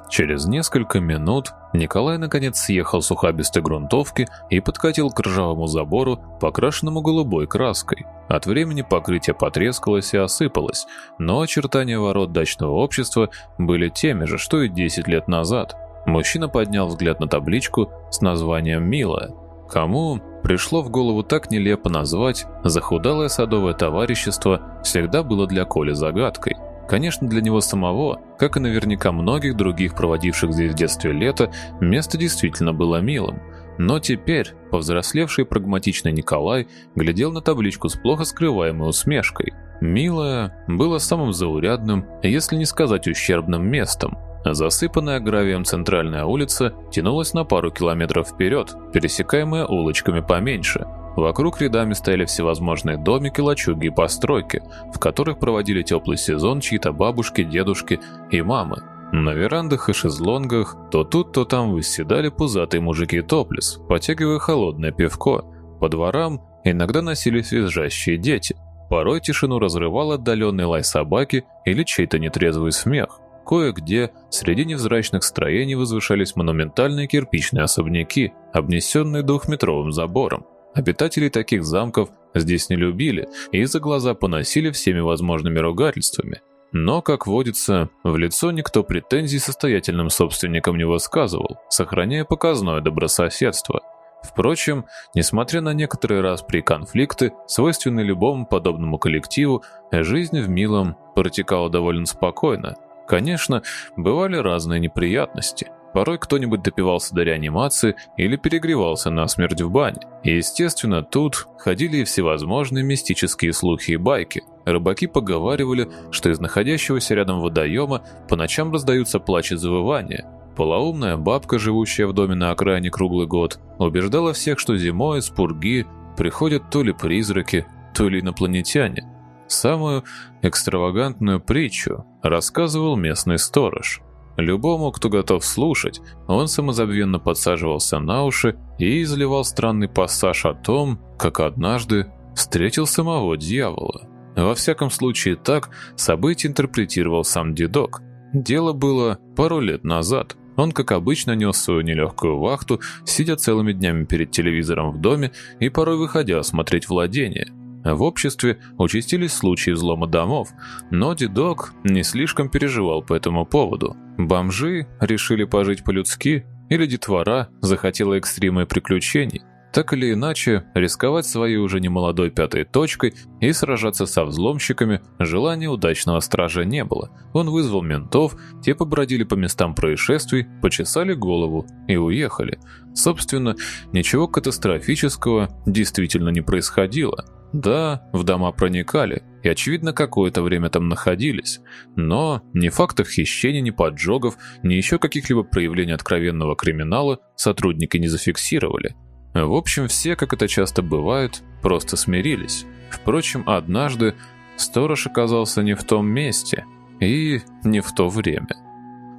Через несколько минут Николай наконец съехал с ухабистой грунтовки и подкатил к ржавому забору, покрашенному голубой краской. От времени покрытие потрескалось и осыпалось, но очертания ворот дачного общества были теми же, что и 10 лет назад. Мужчина поднял взгляд на табличку с названием «Милая». Кому пришло в голову так нелепо назвать, захудалое садовое товарищество всегда было для Коли загадкой. Конечно, для него самого, как и наверняка многих других проводивших здесь в детстве лето, место действительно было милым. Но теперь повзрослевший прагматичный Николай глядел на табличку с плохо скрываемой усмешкой. «Милое» было самым заурядным, если не сказать ущербным местом, Засыпанная гравием центральная улица тянулась на пару километров вперед, пересекаемая улочками поменьше. Вокруг рядами стояли всевозможные домики, лачуги и постройки, в которых проводили теплый сезон чьи-то бабушки, дедушки и мамы. На верандах и шезлонгах то тут, то там выседали пузатые мужики топлес, потягивая холодное пивко. По дворам иногда носились визжащие дети. Порой тишину разрывал отдаленный лай собаки или чей-то нетрезвый смех. Кое-где среди невзрачных строений возвышались монументальные кирпичные особняки, обнесенные двухметровым забором. Обитателей таких замков здесь не любили и за глаза поносили всеми возможными ругательствами. Но, как водится, в лицо никто претензий состоятельным собственникам не высказывал, сохраняя показное добрососедство. Впрочем, несмотря на некоторые распри конфликты, свойственные любому подобному коллективу, жизнь в Милом протекала довольно спокойно, Конечно, бывали разные неприятности. Порой кто-нибудь допивался до реанимации или перегревался на смерть в бане. И, естественно, тут ходили и всевозможные мистические слухи и байки. рыбаки поговаривали, что из находящегося рядом водоема по ночам раздаются плач и завывания. Полоумная бабка, живущая в доме на окраине круглый год, убеждала всех, что зимой с пурги приходят то ли призраки, то ли инопланетяне. Самую экстравагантную притчу рассказывал местный сторож. Любому, кто готов слушать, он самозабвенно подсаживался на уши и изливал странный пассаж о том, как однажды встретил самого дьявола. Во всяком случае так событие интерпретировал сам дедок. Дело было пару лет назад. Он, как обычно, нес свою нелегкую вахту, сидя целыми днями перед телевизором в доме и порой выходя осмотреть владение. В обществе участились случаи взлома домов, но дедок не слишком переживал по этому поводу. Бомжи решили пожить по-людски, или детвора захотела экстрима и приключений. Так или иначе, рисковать своей уже немолодой пятой точкой и сражаться со взломщиками желания удачного стража не было. Он вызвал ментов, те побродили по местам происшествий, почесали голову и уехали. Собственно, ничего катастрофического действительно не происходило. Да, в дома проникали, и, очевидно, какое-то время там находились. Но ни фактов хищений, ни поджогов, ни еще каких-либо проявлений откровенного криминала сотрудники не зафиксировали. В общем, все, как это часто бывает, просто смирились. Впрочем, однажды сторож оказался не в том месте и не в то время.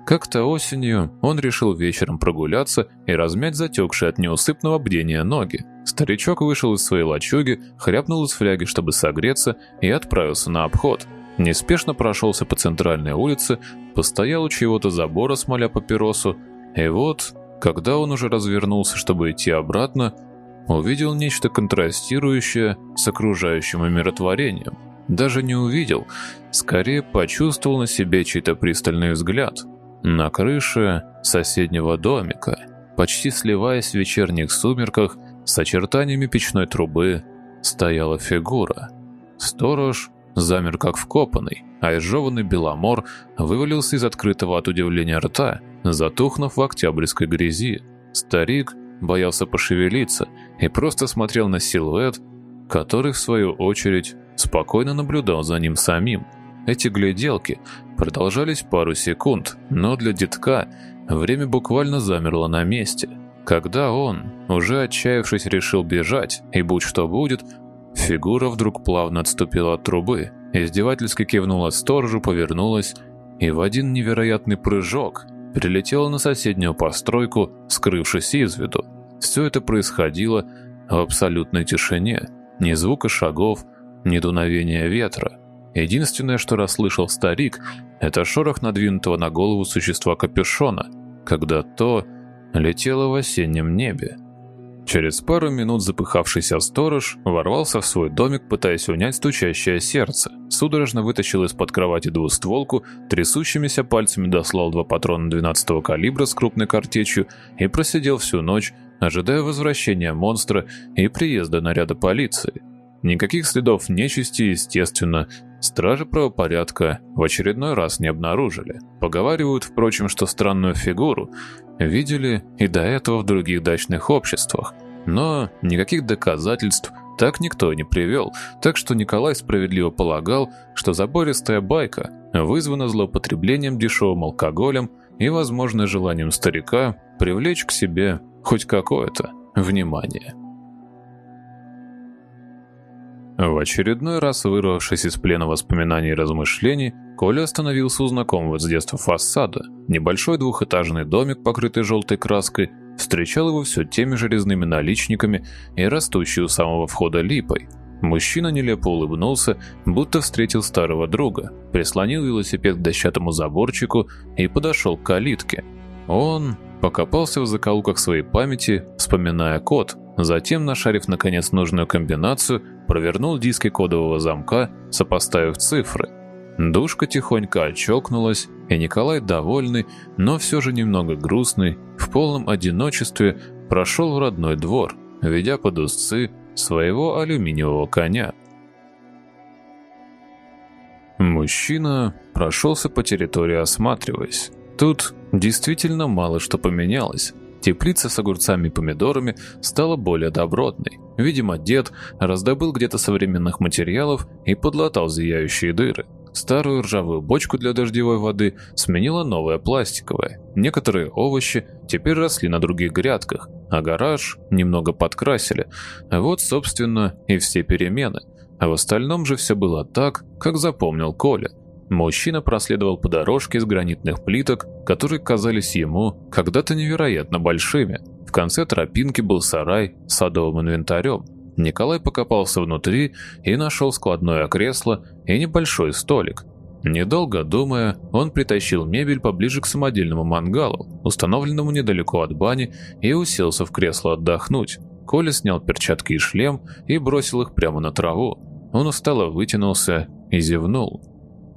Как-то осенью он решил вечером прогуляться и размять затекшие от неусыпного бдения ноги. Старичок вышел из своей лачуги, хряпнул из фляги, чтобы согреться, и отправился на обход. Неспешно прошелся по центральной улице, постоял у чего-то забора, смоля папиросу, и вот когда он уже развернулся, чтобы идти обратно, увидел нечто контрастирующее с окружающим умиротворением. Даже не увидел, скорее почувствовал на себе чей-то пристальный взгляд. На крыше соседнего домика, почти сливаясь в вечерних сумерках с очертаниями печной трубы, стояла фигура. Сторож замер как вкопанный, а изжеванный беломор вывалился из открытого от удивления рта, затухнув в октябрьской грязи. Старик боялся пошевелиться и просто смотрел на силуэт, который, в свою очередь, спокойно наблюдал за ним самим. Эти гляделки продолжались пару секунд, но для детка время буквально замерло на месте. Когда он, уже отчаявшись, решил бежать, и будь что будет, Фигура вдруг плавно отступила от трубы, издевательски кивнула сторожу, повернулась и в один невероятный прыжок прилетела на соседнюю постройку, скрывшись из виду. Все это происходило в абсолютной тишине, ни звука шагов, ни дуновения ветра. Единственное, что расслышал старик, это шорох надвинутого на голову существа капюшона, когда то летело в осеннем небе. Через пару минут запыхавшийся сторож ворвался в свой домик, пытаясь унять стучащее сердце. Судорожно вытащил из-под кровати двустволку, трясущимися пальцами дослал два патрона 12-го калибра с крупной картечью и просидел всю ночь, ожидая возвращения монстра и приезда наряда полиции. Никаких следов нечисти, естественно, стражи правопорядка в очередной раз не обнаружили. Поговаривают, впрочем, что странную фигуру видели и до этого в других дачных обществах. Но никаких доказательств так никто не привел, так что Николай справедливо полагал, что забористая байка вызвана злоупотреблением дешевым алкоголем и, возможно, желанием старика привлечь к себе хоть какое-то внимание. В очередной раз, вырвавшись из плена воспоминаний и размышлений, Коля остановился у знакомого с детства фасада. Небольшой двухэтажный домик, покрытый желтой краской, встречал его все теми же резными наличниками и растущей у самого входа липой. Мужчина нелепо улыбнулся, будто встретил старого друга, прислонил велосипед к дощатому заборчику и подошел к калитке. Он покопался в закоулках своей памяти, вспоминая код, затем, нашарив наконец нужную комбинацию, провернул диски кодового замка, сопоставив цифры. Душка тихонько очокнулась, и Николай, довольный, но все же немного грустный, в полном одиночестве прошел в родной двор, ведя под узцы своего алюминиевого коня. Мужчина прошелся по территории, осматриваясь. Тут действительно мало что поменялось. Теплица с огурцами и помидорами стала более добротной. Видимо, дед раздобыл где-то современных материалов и подлатал зияющие дыры. Старую ржавую бочку для дождевой воды сменила новая пластиковая. Некоторые овощи теперь росли на других грядках, а гараж немного подкрасили. Вот, собственно, и все перемены. А в остальном же все было так, как запомнил Коля. Мужчина проследовал по дорожке из гранитных плиток, которые казались ему когда-то невероятно большими. В конце тропинки был сарай с садовым инвентарем. Николай покопался внутри и нашел складное кресло и небольшой столик. Недолго думая, он притащил мебель поближе к самодельному мангалу, установленному недалеко от бани, и уселся в кресло отдохнуть. Коля снял перчатки и шлем и бросил их прямо на траву. Он устало вытянулся и зевнул.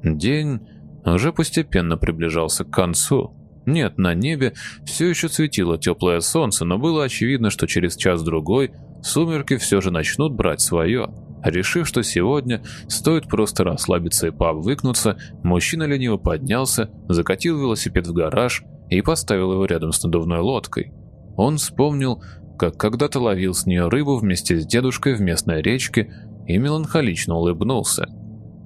День уже постепенно приближался к концу. Нет, на небе все еще светило теплое солнце, но было очевидно, что через час-другой сумерки все же начнут брать свое. Решив, что сегодня стоит просто расслабиться и пообвыкнуться, мужчина лениво поднялся, закатил велосипед в гараж и поставил его рядом с надувной лодкой. Он вспомнил, как когда-то ловил с нее рыбу вместе с дедушкой в местной речке и меланхолично улыбнулся.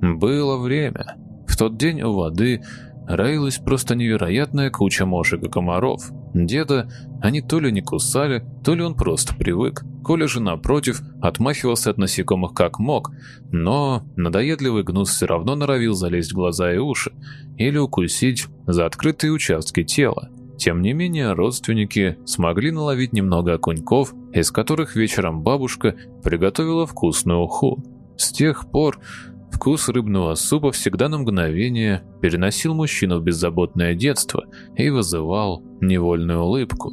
Было время. Тот день у воды роилась просто невероятная куча мошек и комаров. Деда они то ли не кусали, то ли он просто привык. Коля же, напротив, отмахивался от насекомых как мог, но надоедливый гнус все равно норовил залезть в глаза и уши или укусить за открытые участки тела. Тем не менее, родственники смогли наловить немного окуньков, из которых вечером бабушка приготовила вкусную уху. С тех пор Вкус рыбного супа всегда на мгновение переносил мужчину в беззаботное детство и вызывал невольную улыбку.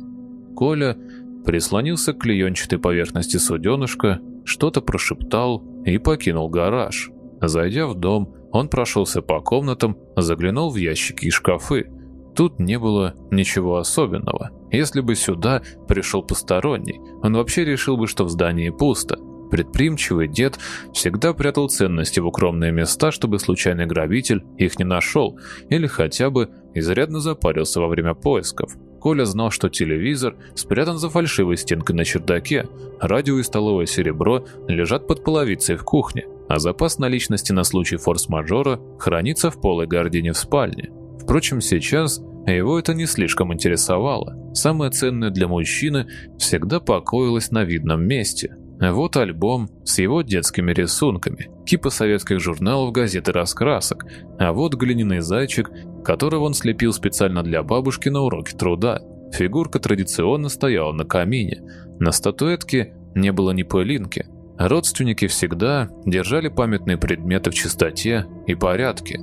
Коля прислонился к клеенчатой поверхности суденышка, что-то прошептал и покинул гараж. Зайдя в дом, он прошелся по комнатам, заглянул в ящики и шкафы. Тут не было ничего особенного. Если бы сюда пришел посторонний, он вообще решил бы, что в здании пусто. Предприимчивый дед всегда прятал ценности в укромные места, чтобы случайный грабитель их не нашел или хотя бы изрядно запарился во время поисков. Коля знал, что телевизор спрятан за фальшивой стенкой на чердаке, радио и столовое серебро лежат под половицей в кухне, а запас наличности на случай форс-мажора хранится в полой гордине в спальне. Впрочем, сейчас его это не слишком интересовало. Самое ценное для мужчины всегда покоилось на видном месте – вот альбом с его детскими рисунками, кипа советских журналов, газет и раскрасок, а вот глиняный зайчик, которого он слепил специально для бабушки на уроке труда. Фигурка традиционно стояла на камине, на статуэтке не было ни пылинки. Родственники всегда держали памятные предметы в чистоте и порядке.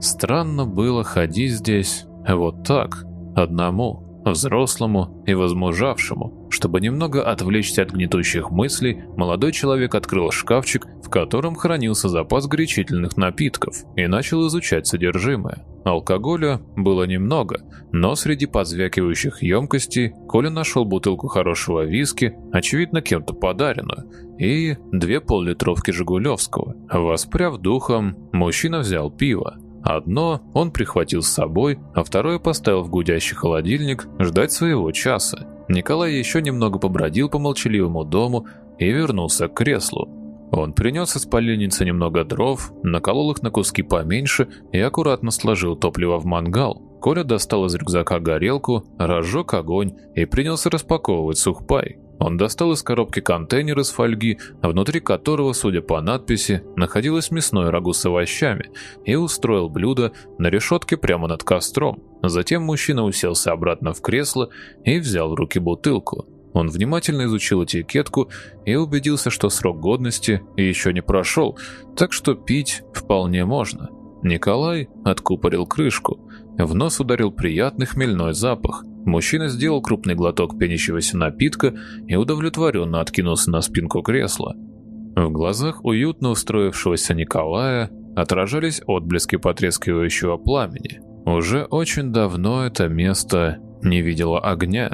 Странно было ходить здесь вот так, одному взрослому и возмужавшему. Чтобы немного отвлечься от гнетущих мыслей, молодой человек открыл шкафчик, в котором хранился запас горячительных напитков, и начал изучать содержимое. Алкоголя было немного, но среди позвякивающих емкостей Коля нашел бутылку хорошего виски, очевидно кем-то подаренную, и две поллитровки «Жигулевского». Воспряв духом, мужчина взял пиво, Одно он прихватил с собой, а второе поставил в гудящий холодильник ждать своего часа. Николай еще немного побродил по молчаливому дому и вернулся к креслу. Он принес из поленницы немного дров, наколол их на куски поменьше и аккуратно сложил топливо в мангал. Коля достал из рюкзака горелку, разжег огонь и принялся распаковывать сухпай. Он достал из коробки контейнер из фольги, внутри которого, судя по надписи, находилось мясное рагу с овощами, и устроил блюдо на решетке прямо над костром. Затем мужчина уселся обратно в кресло и взял в руки бутылку. Он внимательно изучил этикетку и убедился, что срок годности еще не прошел, так что пить вполне можно. Николай откупорил крышку. В нос ударил приятный хмельной запах – Мужчина сделал крупный глоток пенящегося напитка и удовлетворенно откинулся на спинку кресла. В глазах уютно устроившегося Николая отражались отблески потрескивающего пламени. Уже очень давно это место не видело огня.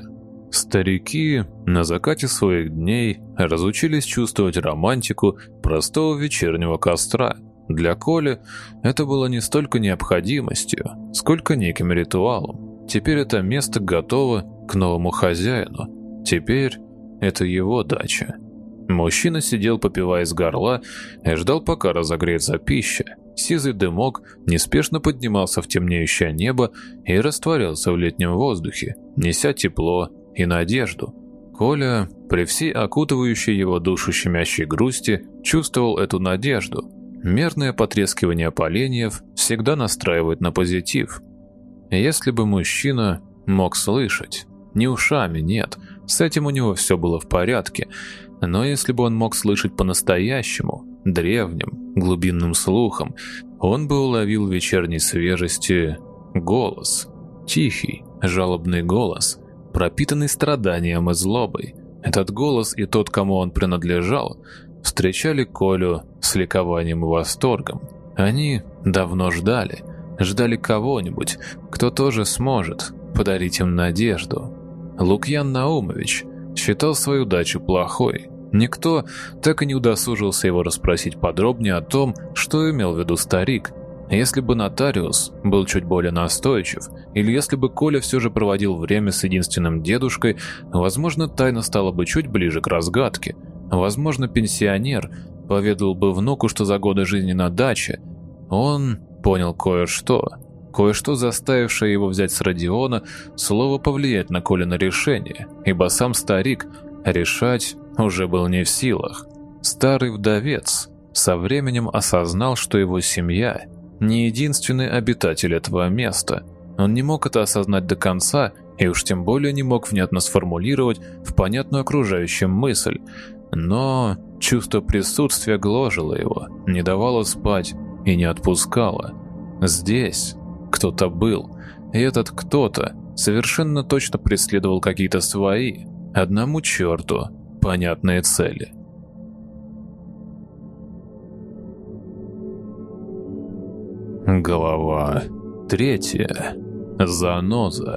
Старики на закате своих дней разучились чувствовать романтику простого вечернего костра. Для Коли это было не столько необходимостью, сколько неким ритуалом. Теперь это место готово к новому хозяину. Теперь это его дача. Мужчина сидел, попивая из горла, и ждал, пока разогреется пища. Сизый дымок неспешно поднимался в темнеющее небо и растворялся в летнем воздухе, неся тепло и надежду. Коля, при всей окутывающей его душу щемящей грусти, чувствовал эту надежду. Мерное потрескивание поленьев всегда настраивает на позитив. Если бы мужчина мог слышать, не ушами, нет, с этим у него все было в порядке, но если бы он мог слышать по-настоящему, древним, глубинным слухом, он бы уловил в вечерней свежести голос. Тихий, жалобный голос, пропитанный страданием и злобой. Этот голос и тот, кому он принадлежал, встречали Колю с ликованием и восторгом. Они давно ждали, ждали кого-нибудь, кто тоже сможет подарить им надежду. Лукьян Наумович считал свою дачу плохой, Никто так и не удосужился его расспросить подробнее о том, что имел в виду старик. Если бы нотариус был чуть более настойчив, или если бы Коля все же проводил время с единственным дедушкой, возможно, тайна стала бы чуть ближе к разгадке. Возможно, пенсионер поведал бы внуку, что за годы жизни на даче он понял кое-что, кое-что заставившее его взять с Родиона слово повлиять на Колина решение, ибо сам старик решать уже был не в силах. Старый вдовец со временем осознал, что его семья не единственный обитатель этого места. Он не мог это осознать до конца и уж тем более не мог внятно сформулировать в понятную окружающим мысль. Но чувство присутствия гложило его, не давало спать и не отпускало. Здесь кто-то был, и этот кто-то совершенно точно преследовал какие-то свои, одному черту, понятные цели. Голова третья. Заноза.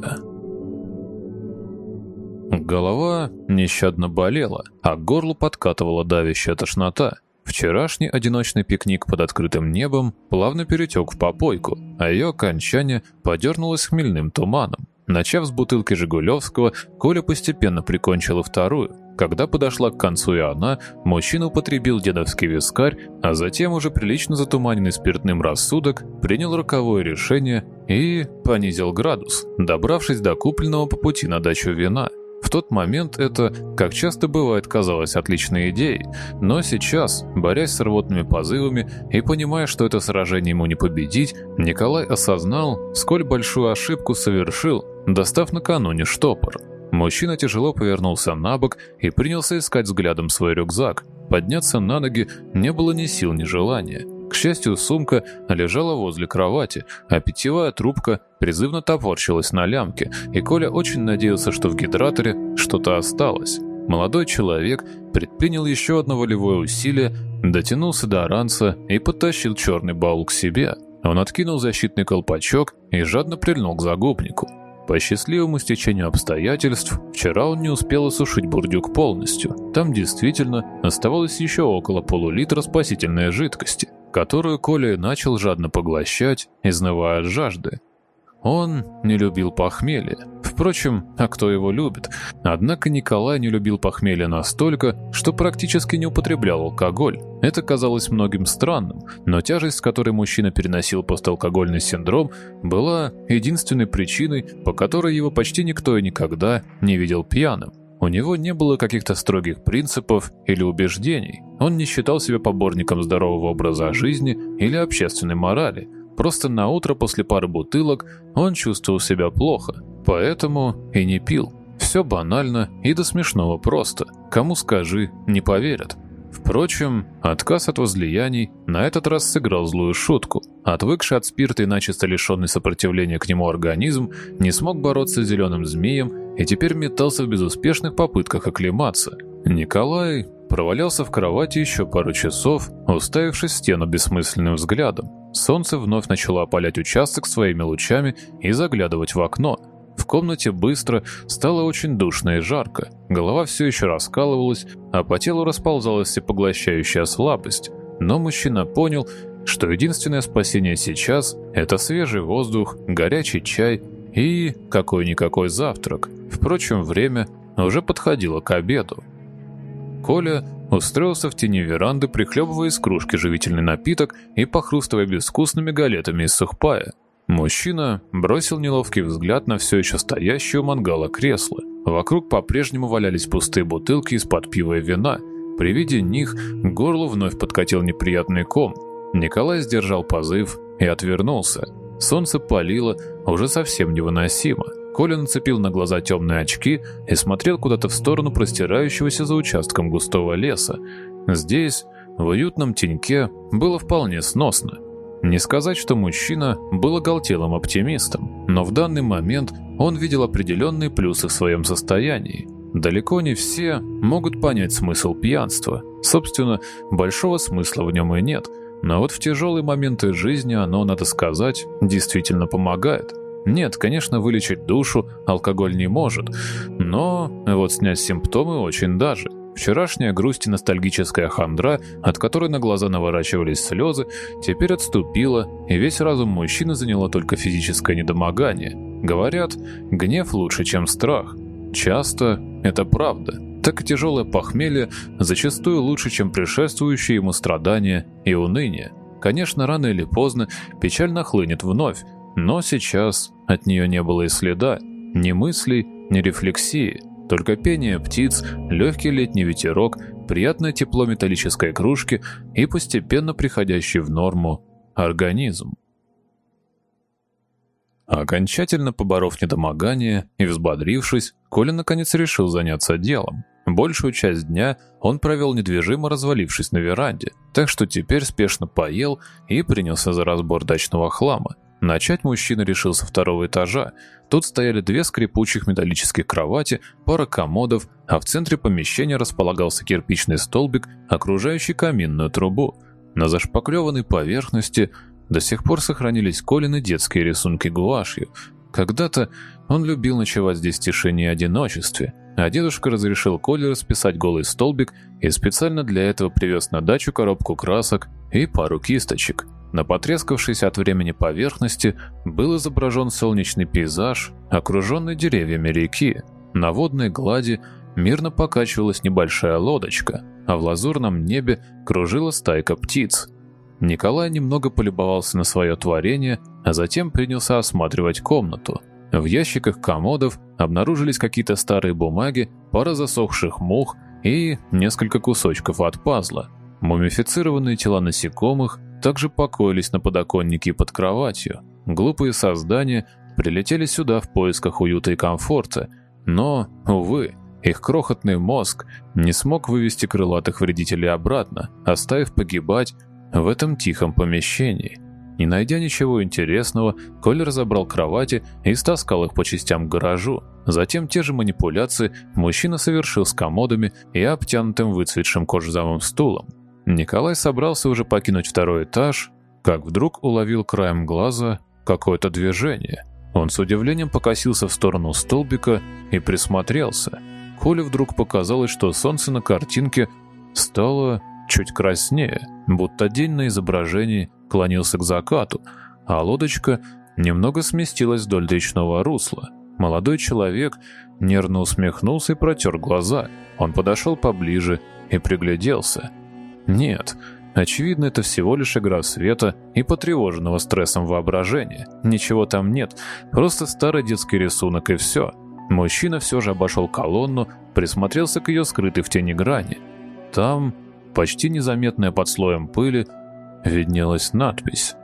Голова нещадно болела, а к горлу подкатывала давящая тошнота. Вчерашний одиночный пикник под открытым небом плавно перетек в попойку, а ее окончание подернулось хмельным туманом. Начав с бутылки Жигулевского, Коля постепенно прикончила вторую. Когда подошла к концу и она, мужчина употребил дедовский вискарь, а затем уже прилично затуманенный спиртным рассудок принял роковое решение и понизил градус, добравшись до купленного по пути на дачу вина. В тот момент это, как часто бывает, казалось отличной идеей, но сейчас, борясь с рвотными позывами и понимая, что это сражение ему не победить, Николай осознал, сколь большую ошибку совершил, достав накануне штопор. Мужчина тяжело повернулся на бок и принялся искать взглядом свой рюкзак. Подняться на ноги не было ни сил, ни желания. К счастью, сумка лежала возле кровати, а питьевая трубка призывно топорщилась на лямке, и Коля очень надеялся, что в гидраторе что-то осталось. Молодой человек предпринял еще одно волевое усилие, дотянулся до ранца и подтащил черный баул к себе. Он откинул защитный колпачок и жадно прильнул к загубнику. По счастливому стечению обстоятельств, вчера он не успел осушить бурдюк полностью. Там действительно оставалось еще около полулитра спасительной жидкости, которую Коля начал жадно поглощать, изнывая от жажды. Он не любил похмелье. Впрочем, а кто его любит? Однако Николай не любил похмелье настолько, что практически не употреблял алкоголь. Это казалось многим странным, но тяжесть, с которой мужчина переносил посталкогольный синдром, была единственной причиной, по которой его почти никто и никогда не видел пьяным. У него не было каких-то строгих принципов или убеждений. Он не считал себя поборником здорового образа жизни или общественной морали – Просто на утро после пары бутылок он чувствовал себя плохо, поэтому и не пил. Все банально и до смешного просто. Кому скажи, не поверят. Впрочем, отказ от возлияний на этот раз сыграл злую шутку. Отвыкший от спирта и начисто лишенный сопротивления к нему организм не смог бороться с зеленым змеем и теперь метался в безуспешных попытках оклематься. Николай провалялся в кровати еще пару часов, уставившись в стену бессмысленным взглядом. Солнце вновь начало опалять участок своими лучами и заглядывать в окно. В комнате быстро стало очень душно и жарко. Голова все еще раскалывалась, а по телу расползалась всепоглощающая слабость. Но мужчина понял, что единственное спасение сейчас – это свежий воздух, горячий чай и какой-никакой завтрак. Впрочем, время уже подходило к обеду. Коля устроился в тени веранды, прихлебывая из кружки живительный напиток и похрустывая безвкусными галетами из сухпая. Мужчина бросил неловкий взгляд на все еще стоящее у мангала кресло. Вокруг по-прежнему валялись пустые бутылки из-под пива и вина. При виде них к горлу вновь подкатил неприятный ком. Николай сдержал позыв и отвернулся. Солнце палило уже совсем невыносимо. Коля нацепил на глаза темные очки и смотрел куда-то в сторону простирающегося за участком густого леса. Здесь, в уютном теньке, было вполне сносно. Не сказать, что мужчина был оголтелым оптимистом, но в данный момент он видел определенные плюсы в своем состоянии. Далеко не все могут понять смысл пьянства. Собственно, большого смысла в нем и нет. Но вот в тяжелые моменты жизни оно, надо сказать, действительно помогает. Нет, конечно, вылечить душу алкоголь не может, но вот снять симптомы очень даже – Вчерашняя грусть и ностальгическая хандра, от которой на глаза наворачивались слезы, теперь отступила, и весь разум мужчины заняло только физическое недомогание. Говорят, гнев лучше, чем страх. Часто это правда. Так и тяжелое похмелье зачастую лучше, чем предшествующие ему страдания и уныние. Конечно, рано или поздно печаль нахлынет вновь, но сейчас от нее не было и следа, ни мыслей, ни рефлексии – только пение птиц, легкий летний ветерок, приятное тепло металлической кружки и постепенно приходящий в норму организм. Окончательно поборов недомогание и взбодрившись, Коля наконец решил заняться делом. Большую часть дня он провел недвижимо развалившись на веранде, так что теперь спешно поел и принялся за разбор дачного хлама. Начать мужчина решил со второго этажа. Тут стояли две скрипучих металлических кровати, пара комодов, а в центре помещения располагался кирпичный столбик, окружающий каминную трубу. На зашпаклеванной поверхности до сих пор сохранились Колины детские рисунки гуашью. Когда-то он любил ночевать здесь в тишине и одиночестве, а дедушка разрешил Коле расписать голый столбик и специально для этого привез на дачу коробку красок и пару кисточек. На потрескавшейся от времени поверхности был изображен солнечный пейзаж, окруженный деревьями реки. На водной глади мирно покачивалась небольшая лодочка, а в лазурном небе кружила стайка птиц. Николай немного полюбовался на свое творение, а затем принялся осматривать комнату. В ящиках комодов обнаружились какие-то старые бумаги, пара засохших мух и несколько кусочков от пазла. Мумифицированные тела насекомых также покоились на подоконнике под кроватью. Глупые создания прилетели сюда в поисках уюта и комфорта, но, увы, их крохотный мозг не смог вывести крылатых вредителей обратно, оставив погибать в этом тихом помещении. Не найдя ничего интересного, Коля разобрал кровати и стаскал их по частям к гаражу. Затем те же манипуляции мужчина совершил с комодами и обтянутым выцветшим кожзамым стулом. Николай собрался уже покинуть второй этаж, как вдруг уловил краем глаза какое-то движение. Он с удивлением покосился в сторону столбика и присмотрелся. Коле вдруг показалось, что солнце на картинке стало чуть краснее, будто день на изображении клонился к закату, а лодочка немного сместилась вдоль речного русла. Молодой человек нервно усмехнулся и протер глаза. Он подошел поближе и пригляделся – нет, очевидно, это всего лишь игра света и потревоженного стрессом воображения. Ничего там нет, просто старый детский рисунок и все. Мужчина все же обошел колонну, присмотрелся к ее скрытой в тени грани. Там, почти незаметная под слоем пыли, виднелась надпись.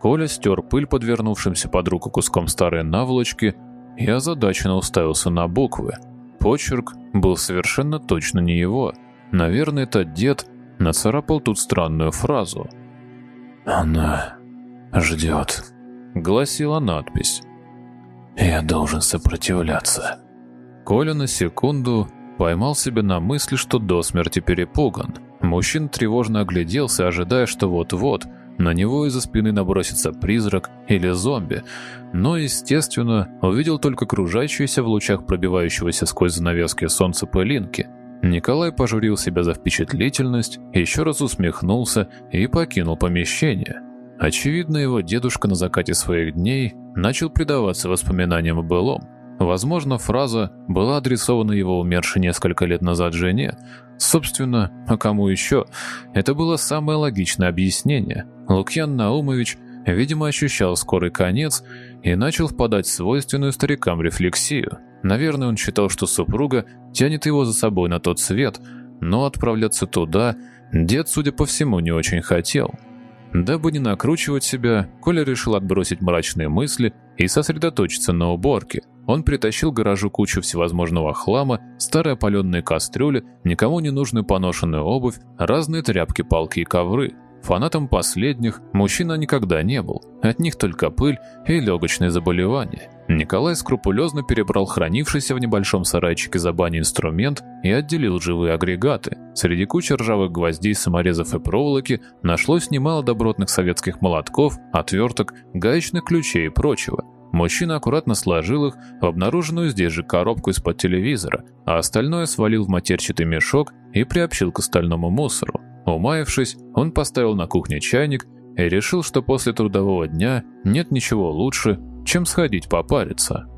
Коля стер пыль подвернувшимся под руку куском старой наволочки и озадаченно уставился на буквы. Почерк был совершенно точно не его. Наверное, этот дед нацарапал тут странную фразу. «Она ждет», — гласила надпись. «Я должен сопротивляться». Коля на секунду поймал себя на мысли, что до смерти перепуган. Мужчина тревожно огляделся, ожидая, что вот-вот на него из-за спины набросится призрак или зомби, но, естественно, увидел только кружащиеся в лучах пробивающегося сквозь занавески солнца пылинки — Николай пожурил себя за впечатлительность, еще раз усмехнулся и покинул помещение. Очевидно, его дедушка на закате своих дней начал предаваться воспоминаниям о былом. Возможно, фраза была адресована его умершей несколько лет назад жене. Собственно, а кому еще? Это было самое логичное объяснение. Лукьян Наумович, видимо, ощущал скорый конец и начал впадать в свойственную старикам рефлексию. Наверное, он считал, что супруга тянет его за собой на тот свет, но отправляться туда дед, судя по всему, не очень хотел. Дабы не накручивать себя, Коля решил отбросить мрачные мысли и сосредоточиться на уборке. Он притащил к гаражу кучу всевозможного хлама, старые опаленные кастрюли, никому не нужную поношенную обувь, разные тряпки, палки и ковры. Фанатом последних мужчина никогда не был, от них только пыль и легочные заболевания. Николай скрупулезно перебрал хранившийся в небольшом сарайчике за баней инструмент и отделил живые агрегаты. Среди кучи ржавых гвоздей, саморезов и проволоки нашлось немало добротных советских молотков, отверток, гаечных ключей и прочего. Мужчина аккуратно сложил их в обнаруженную здесь же коробку из-под телевизора, а остальное свалил в матерчатый мешок и приобщил к остальному мусору. Умаявшись, он поставил на кухне чайник и решил, что после трудового дня нет ничего лучше, чем сходить попариться.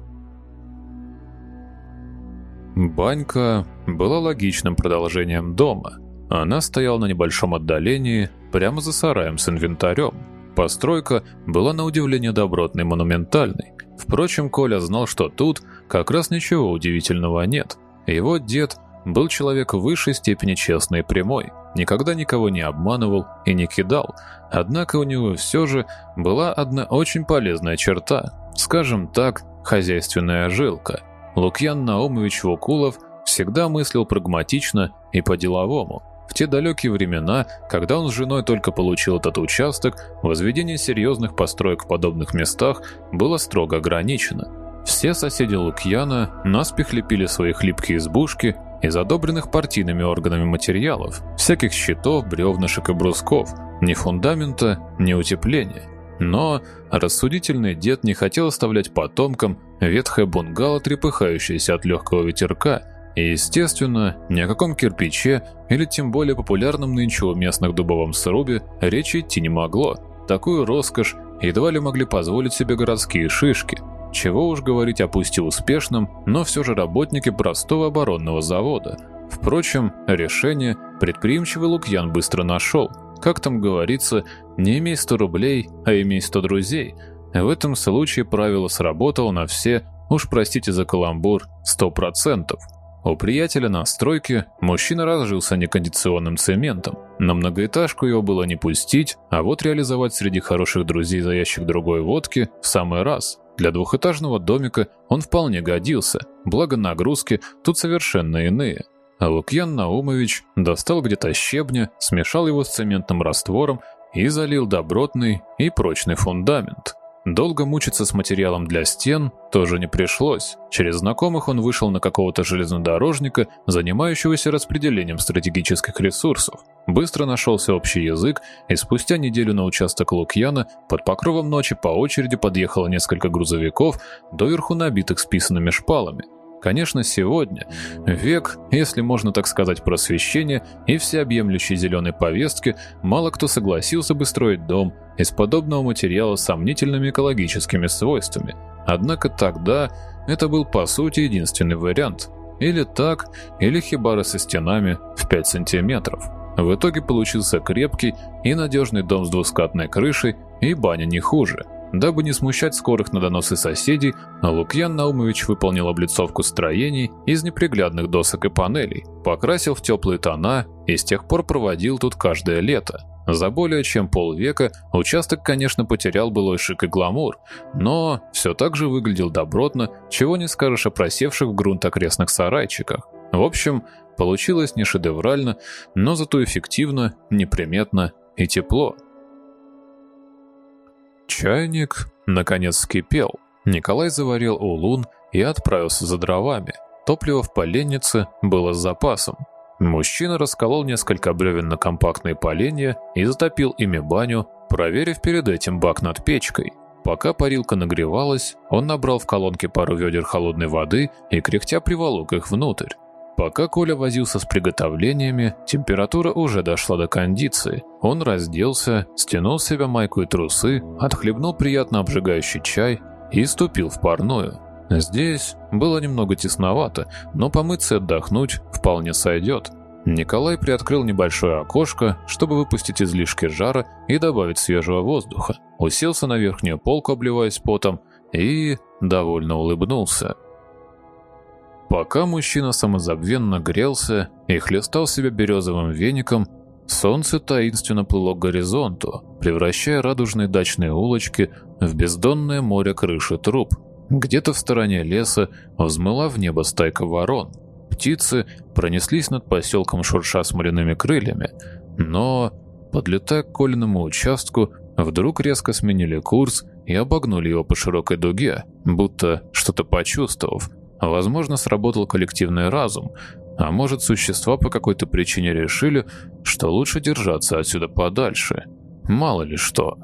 Банька была логичным продолжением дома. Она стояла на небольшом отдалении, прямо за сараем с инвентарем. Постройка была на удивление добротной монументальной. Впрочем, Коля знал, что тут как раз ничего удивительного нет. Его дед был человек высшей степени честный и прямой, никогда никого не обманывал и не кидал, однако у него все же была одна очень полезная черта, скажем так, хозяйственная жилка. Лукьян Наумович Вукулов всегда мыслил прагматично и по-деловому. В те далекие времена, когда он с женой только получил этот участок, возведение серьезных построек в подобных местах было строго ограничено. Все соседи Лукьяна наспех лепили свои хлипкие избушки из одобренных партийными органами материалов, всяких щитов, бревнышек и брусков, ни фундамента, ни утепления. Но рассудительный дед не хотел оставлять потомкам ветхое бунгало, трепыхающееся от легкого ветерка, и, естественно, ни о каком кирпиче или тем более популярном нынче у местных дубовом срубе речи идти не могло. Такую роскошь едва ли могли позволить себе городские шишки – чего уж говорить о пусть и успешном, но все же работнике простого оборонного завода. Впрочем, решение предприимчивый Лукьян быстро нашел. Как там говорится, не имей 100 рублей, а имей 100 друзей. В этом случае правило сработало на все, уж простите за каламбур, 100%. У приятеля на стройке мужчина разжился некондиционным цементом. На многоэтажку его было не пустить, а вот реализовать среди хороших друзей за ящик другой водки в самый раз. Для двухэтажного домика он вполне годился, благо нагрузки тут совершенно иные. А Лукьян Наумович достал где-то щебня, смешал его с цементным раствором и залил добротный и прочный фундамент. Долго мучиться с материалом для стен тоже не пришлось. Через знакомых он вышел на какого-то железнодорожника, занимающегося распределением стратегических ресурсов. Быстро нашелся общий язык, и спустя неделю на участок Лукьяна под покровом ночи по очереди подъехало несколько грузовиков, доверху набитых списанными шпалами. Конечно, сегодня, век, если можно так сказать, просвещения и всеобъемлющей зеленой повестки, мало кто согласился бы строить дом из подобного материала с сомнительными экологическими свойствами. Однако тогда это был по сути единственный вариант. Или так, или хибары со стенами в 5 сантиметров. В итоге получился крепкий и надежный дом с двускатной крышей и баня не хуже – Дабы не смущать скорых на доносы соседей, Лукьян Наумович выполнил облицовку строений из неприглядных досок и панелей, покрасил в теплые тона и с тех пор проводил тут каждое лето. За более чем полвека участок, конечно, потерял былой шик и гламур, но все так же выглядел добротно, чего не скажешь о просевших в грунт окрестных сарайчиках. В общем, получилось не шедеврально, но зато эффективно, неприметно и тепло. Чайник, наконец, вскипел. Николай заварил улун и отправился за дровами. Топливо в поленнице было с запасом. Мужчина расколол несколько бревен на компактные поленья и затопил ими баню, проверив перед этим бак над печкой. Пока парилка нагревалась, он набрал в колонке пару ведер холодной воды и кряхтя приволок их внутрь. Пока Коля возился с приготовлениями, температура уже дошла до кондиции. Он разделся, стянул с себя майку и трусы, отхлебнул приятно обжигающий чай и ступил в парную. Здесь было немного тесновато, но помыться и отдохнуть вполне сойдет. Николай приоткрыл небольшое окошко, чтобы выпустить излишки жара и добавить свежего воздуха. Уселся на верхнюю полку, обливаясь потом, и довольно улыбнулся. Пока мужчина самозабвенно грелся и хлестал себя березовым веником, солнце таинственно плыло к горизонту, превращая радужные дачные улочки в бездонное море крыши труб. Где-то в стороне леса взмыла в небо стайка ворон. Птицы пронеслись над поселком шурша смоляными крыльями, но, подлетая к Колиному участку, вдруг резко сменили курс и обогнули его по широкой дуге, будто что-то почувствовав, Возможно, сработал коллективный разум, а может, существа по какой-то причине решили, что лучше держаться отсюда подальше. Мало ли что.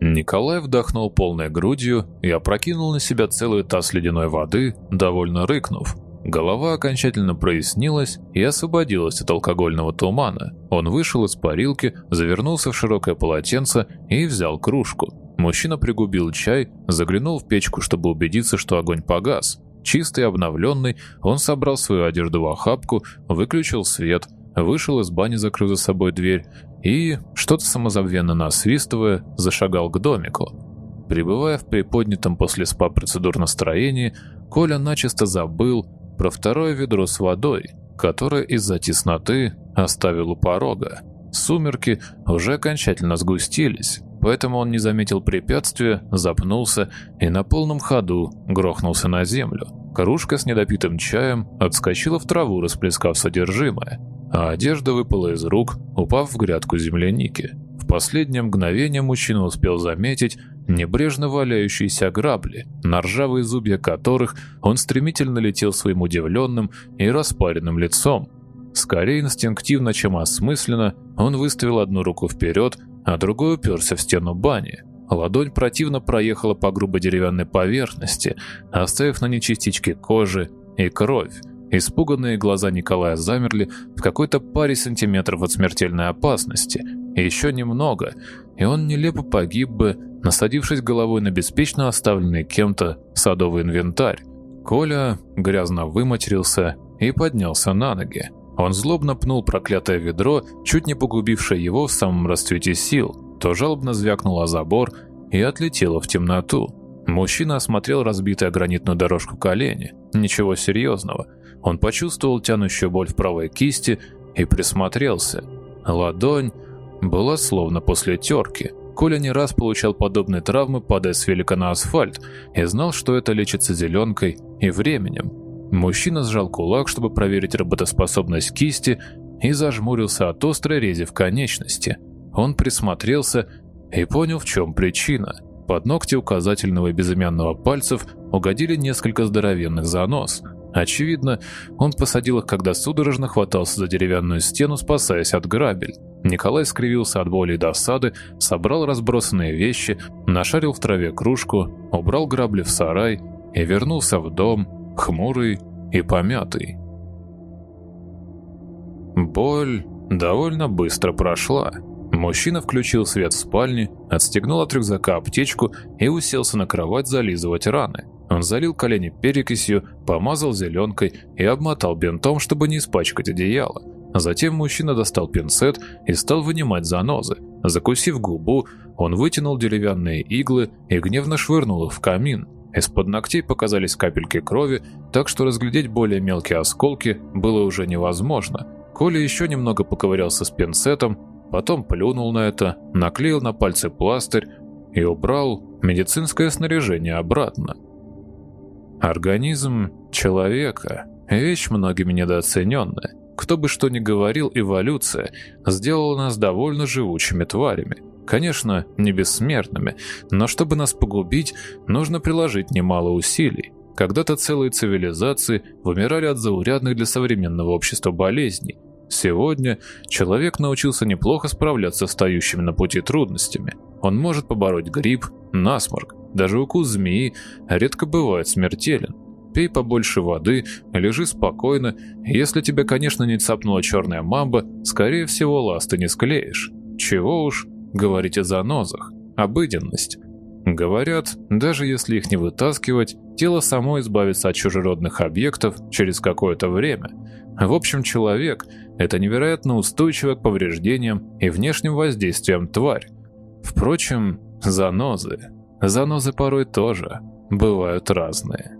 Николай вдохнул полной грудью и опрокинул на себя целый таз ледяной воды, довольно рыкнув. Голова окончательно прояснилась и освободилась от алкогольного тумана. Он вышел из парилки, завернулся в широкое полотенце и взял кружку. Мужчина пригубил чай, заглянул в печку, чтобы убедиться, что огонь погас. Чистый обновленный, он собрал свою одежду в охапку, выключил свет, вышел из бани, закрыв за собой дверь, и, что-то самозабвенно насвистывая, зашагал к домику. Пребывая в приподнятом после спа-процедур настроении, Коля начисто забыл про второе ведро с водой, которое из-за тесноты оставил у порога. Сумерки уже окончательно сгустились, поэтому он не заметил препятствия, запнулся и на полном ходу грохнулся на землю. Кружка с недопитым чаем отскочила в траву, расплескав содержимое, а одежда выпала из рук, упав в грядку земляники. В последнее мгновение мужчина успел заметить небрежно валяющиеся грабли, на ржавые зубья которых он стремительно летел своим удивленным и распаренным лицом. Скорее инстинктивно, чем осмысленно, он выставил одну руку вперед, а другой уперся в стену бани. Ладонь противно проехала по грубой деревянной поверхности, оставив на ней частички кожи и кровь. Испуганные глаза Николая замерли в какой-то паре сантиметров от смертельной опасности. еще немного, и он нелепо погиб бы, насадившись головой на беспечно оставленный кем-то садовый инвентарь. Коля грязно выматерился и поднялся на ноги. Он злобно пнул проклятое ведро, чуть не погубившее его в самом расцвете сил. То жалобно звякнуло забор и отлетело в темноту. Мужчина осмотрел разбитую гранитную дорожку колени. Ничего серьезного. Он почувствовал тянущую боль в правой кисти и присмотрелся. Ладонь была словно после терки. Коля не раз получал подобные травмы, падая с велика на асфальт, и знал, что это лечится зеленкой и временем. Мужчина сжал кулак, чтобы проверить работоспособность кисти, и зажмурился от острой рези в конечности. Он присмотрелся и понял, в чем причина. Под ногти указательного и безымянного пальцев угодили несколько здоровенных занос. Очевидно, он посадил их, когда судорожно хватался за деревянную стену, спасаясь от грабель. Николай скривился от боли и досады, собрал разбросанные вещи, нашарил в траве кружку, убрал грабли в сарай и вернулся в дом, хмурый и помятый. Боль довольно быстро прошла. Мужчина включил свет в спальне, отстегнул от рюкзака аптечку и уселся на кровать зализывать раны. Он залил колени перекисью, помазал зеленкой и обмотал бинтом, чтобы не испачкать одеяло. Затем мужчина достал пинцет и стал вынимать занозы. Закусив губу, он вытянул деревянные иглы и гневно швырнул их в камин. Из-под ногтей показались капельки крови, так что разглядеть более мелкие осколки было уже невозможно. Коля еще немного поковырялся с пинцетом, потом плюнул на это, наклеил на пальцы пластырь и убрал медицинское снаряжение обратно. Организм человека – вещь многими недооцененная. Кто бы что ни говорил, эволюция сделала нас довольно живучими тварями – Конечно, не бессмертными, но чтобы нас погубить, нужно приложить немало усилий. Когда-то целые цивилизации вымирали от заурядных для современного общества болезней. Сегодня человек научился неплохо справляться с стоящими на пути трудностями. Он может побороть грипп, насморк, даже укус змеи редко бывает смертелен. пей побольше воды, лежи спокойно. Если тебя, конечно, не цапнула черная мамба, скорее всего, ласты не склеишь. Чего уж говорить о занозах. Обыденность. Говорят, даже если их не вытаскивать, тело само избавится от чужеродных объектов через какое-то время. В общем, человек – это невероятно устойчивая к повреждениям и внешним воздействиям тварь. Впрочем, занозы. Занозы порой тоже бывают разные.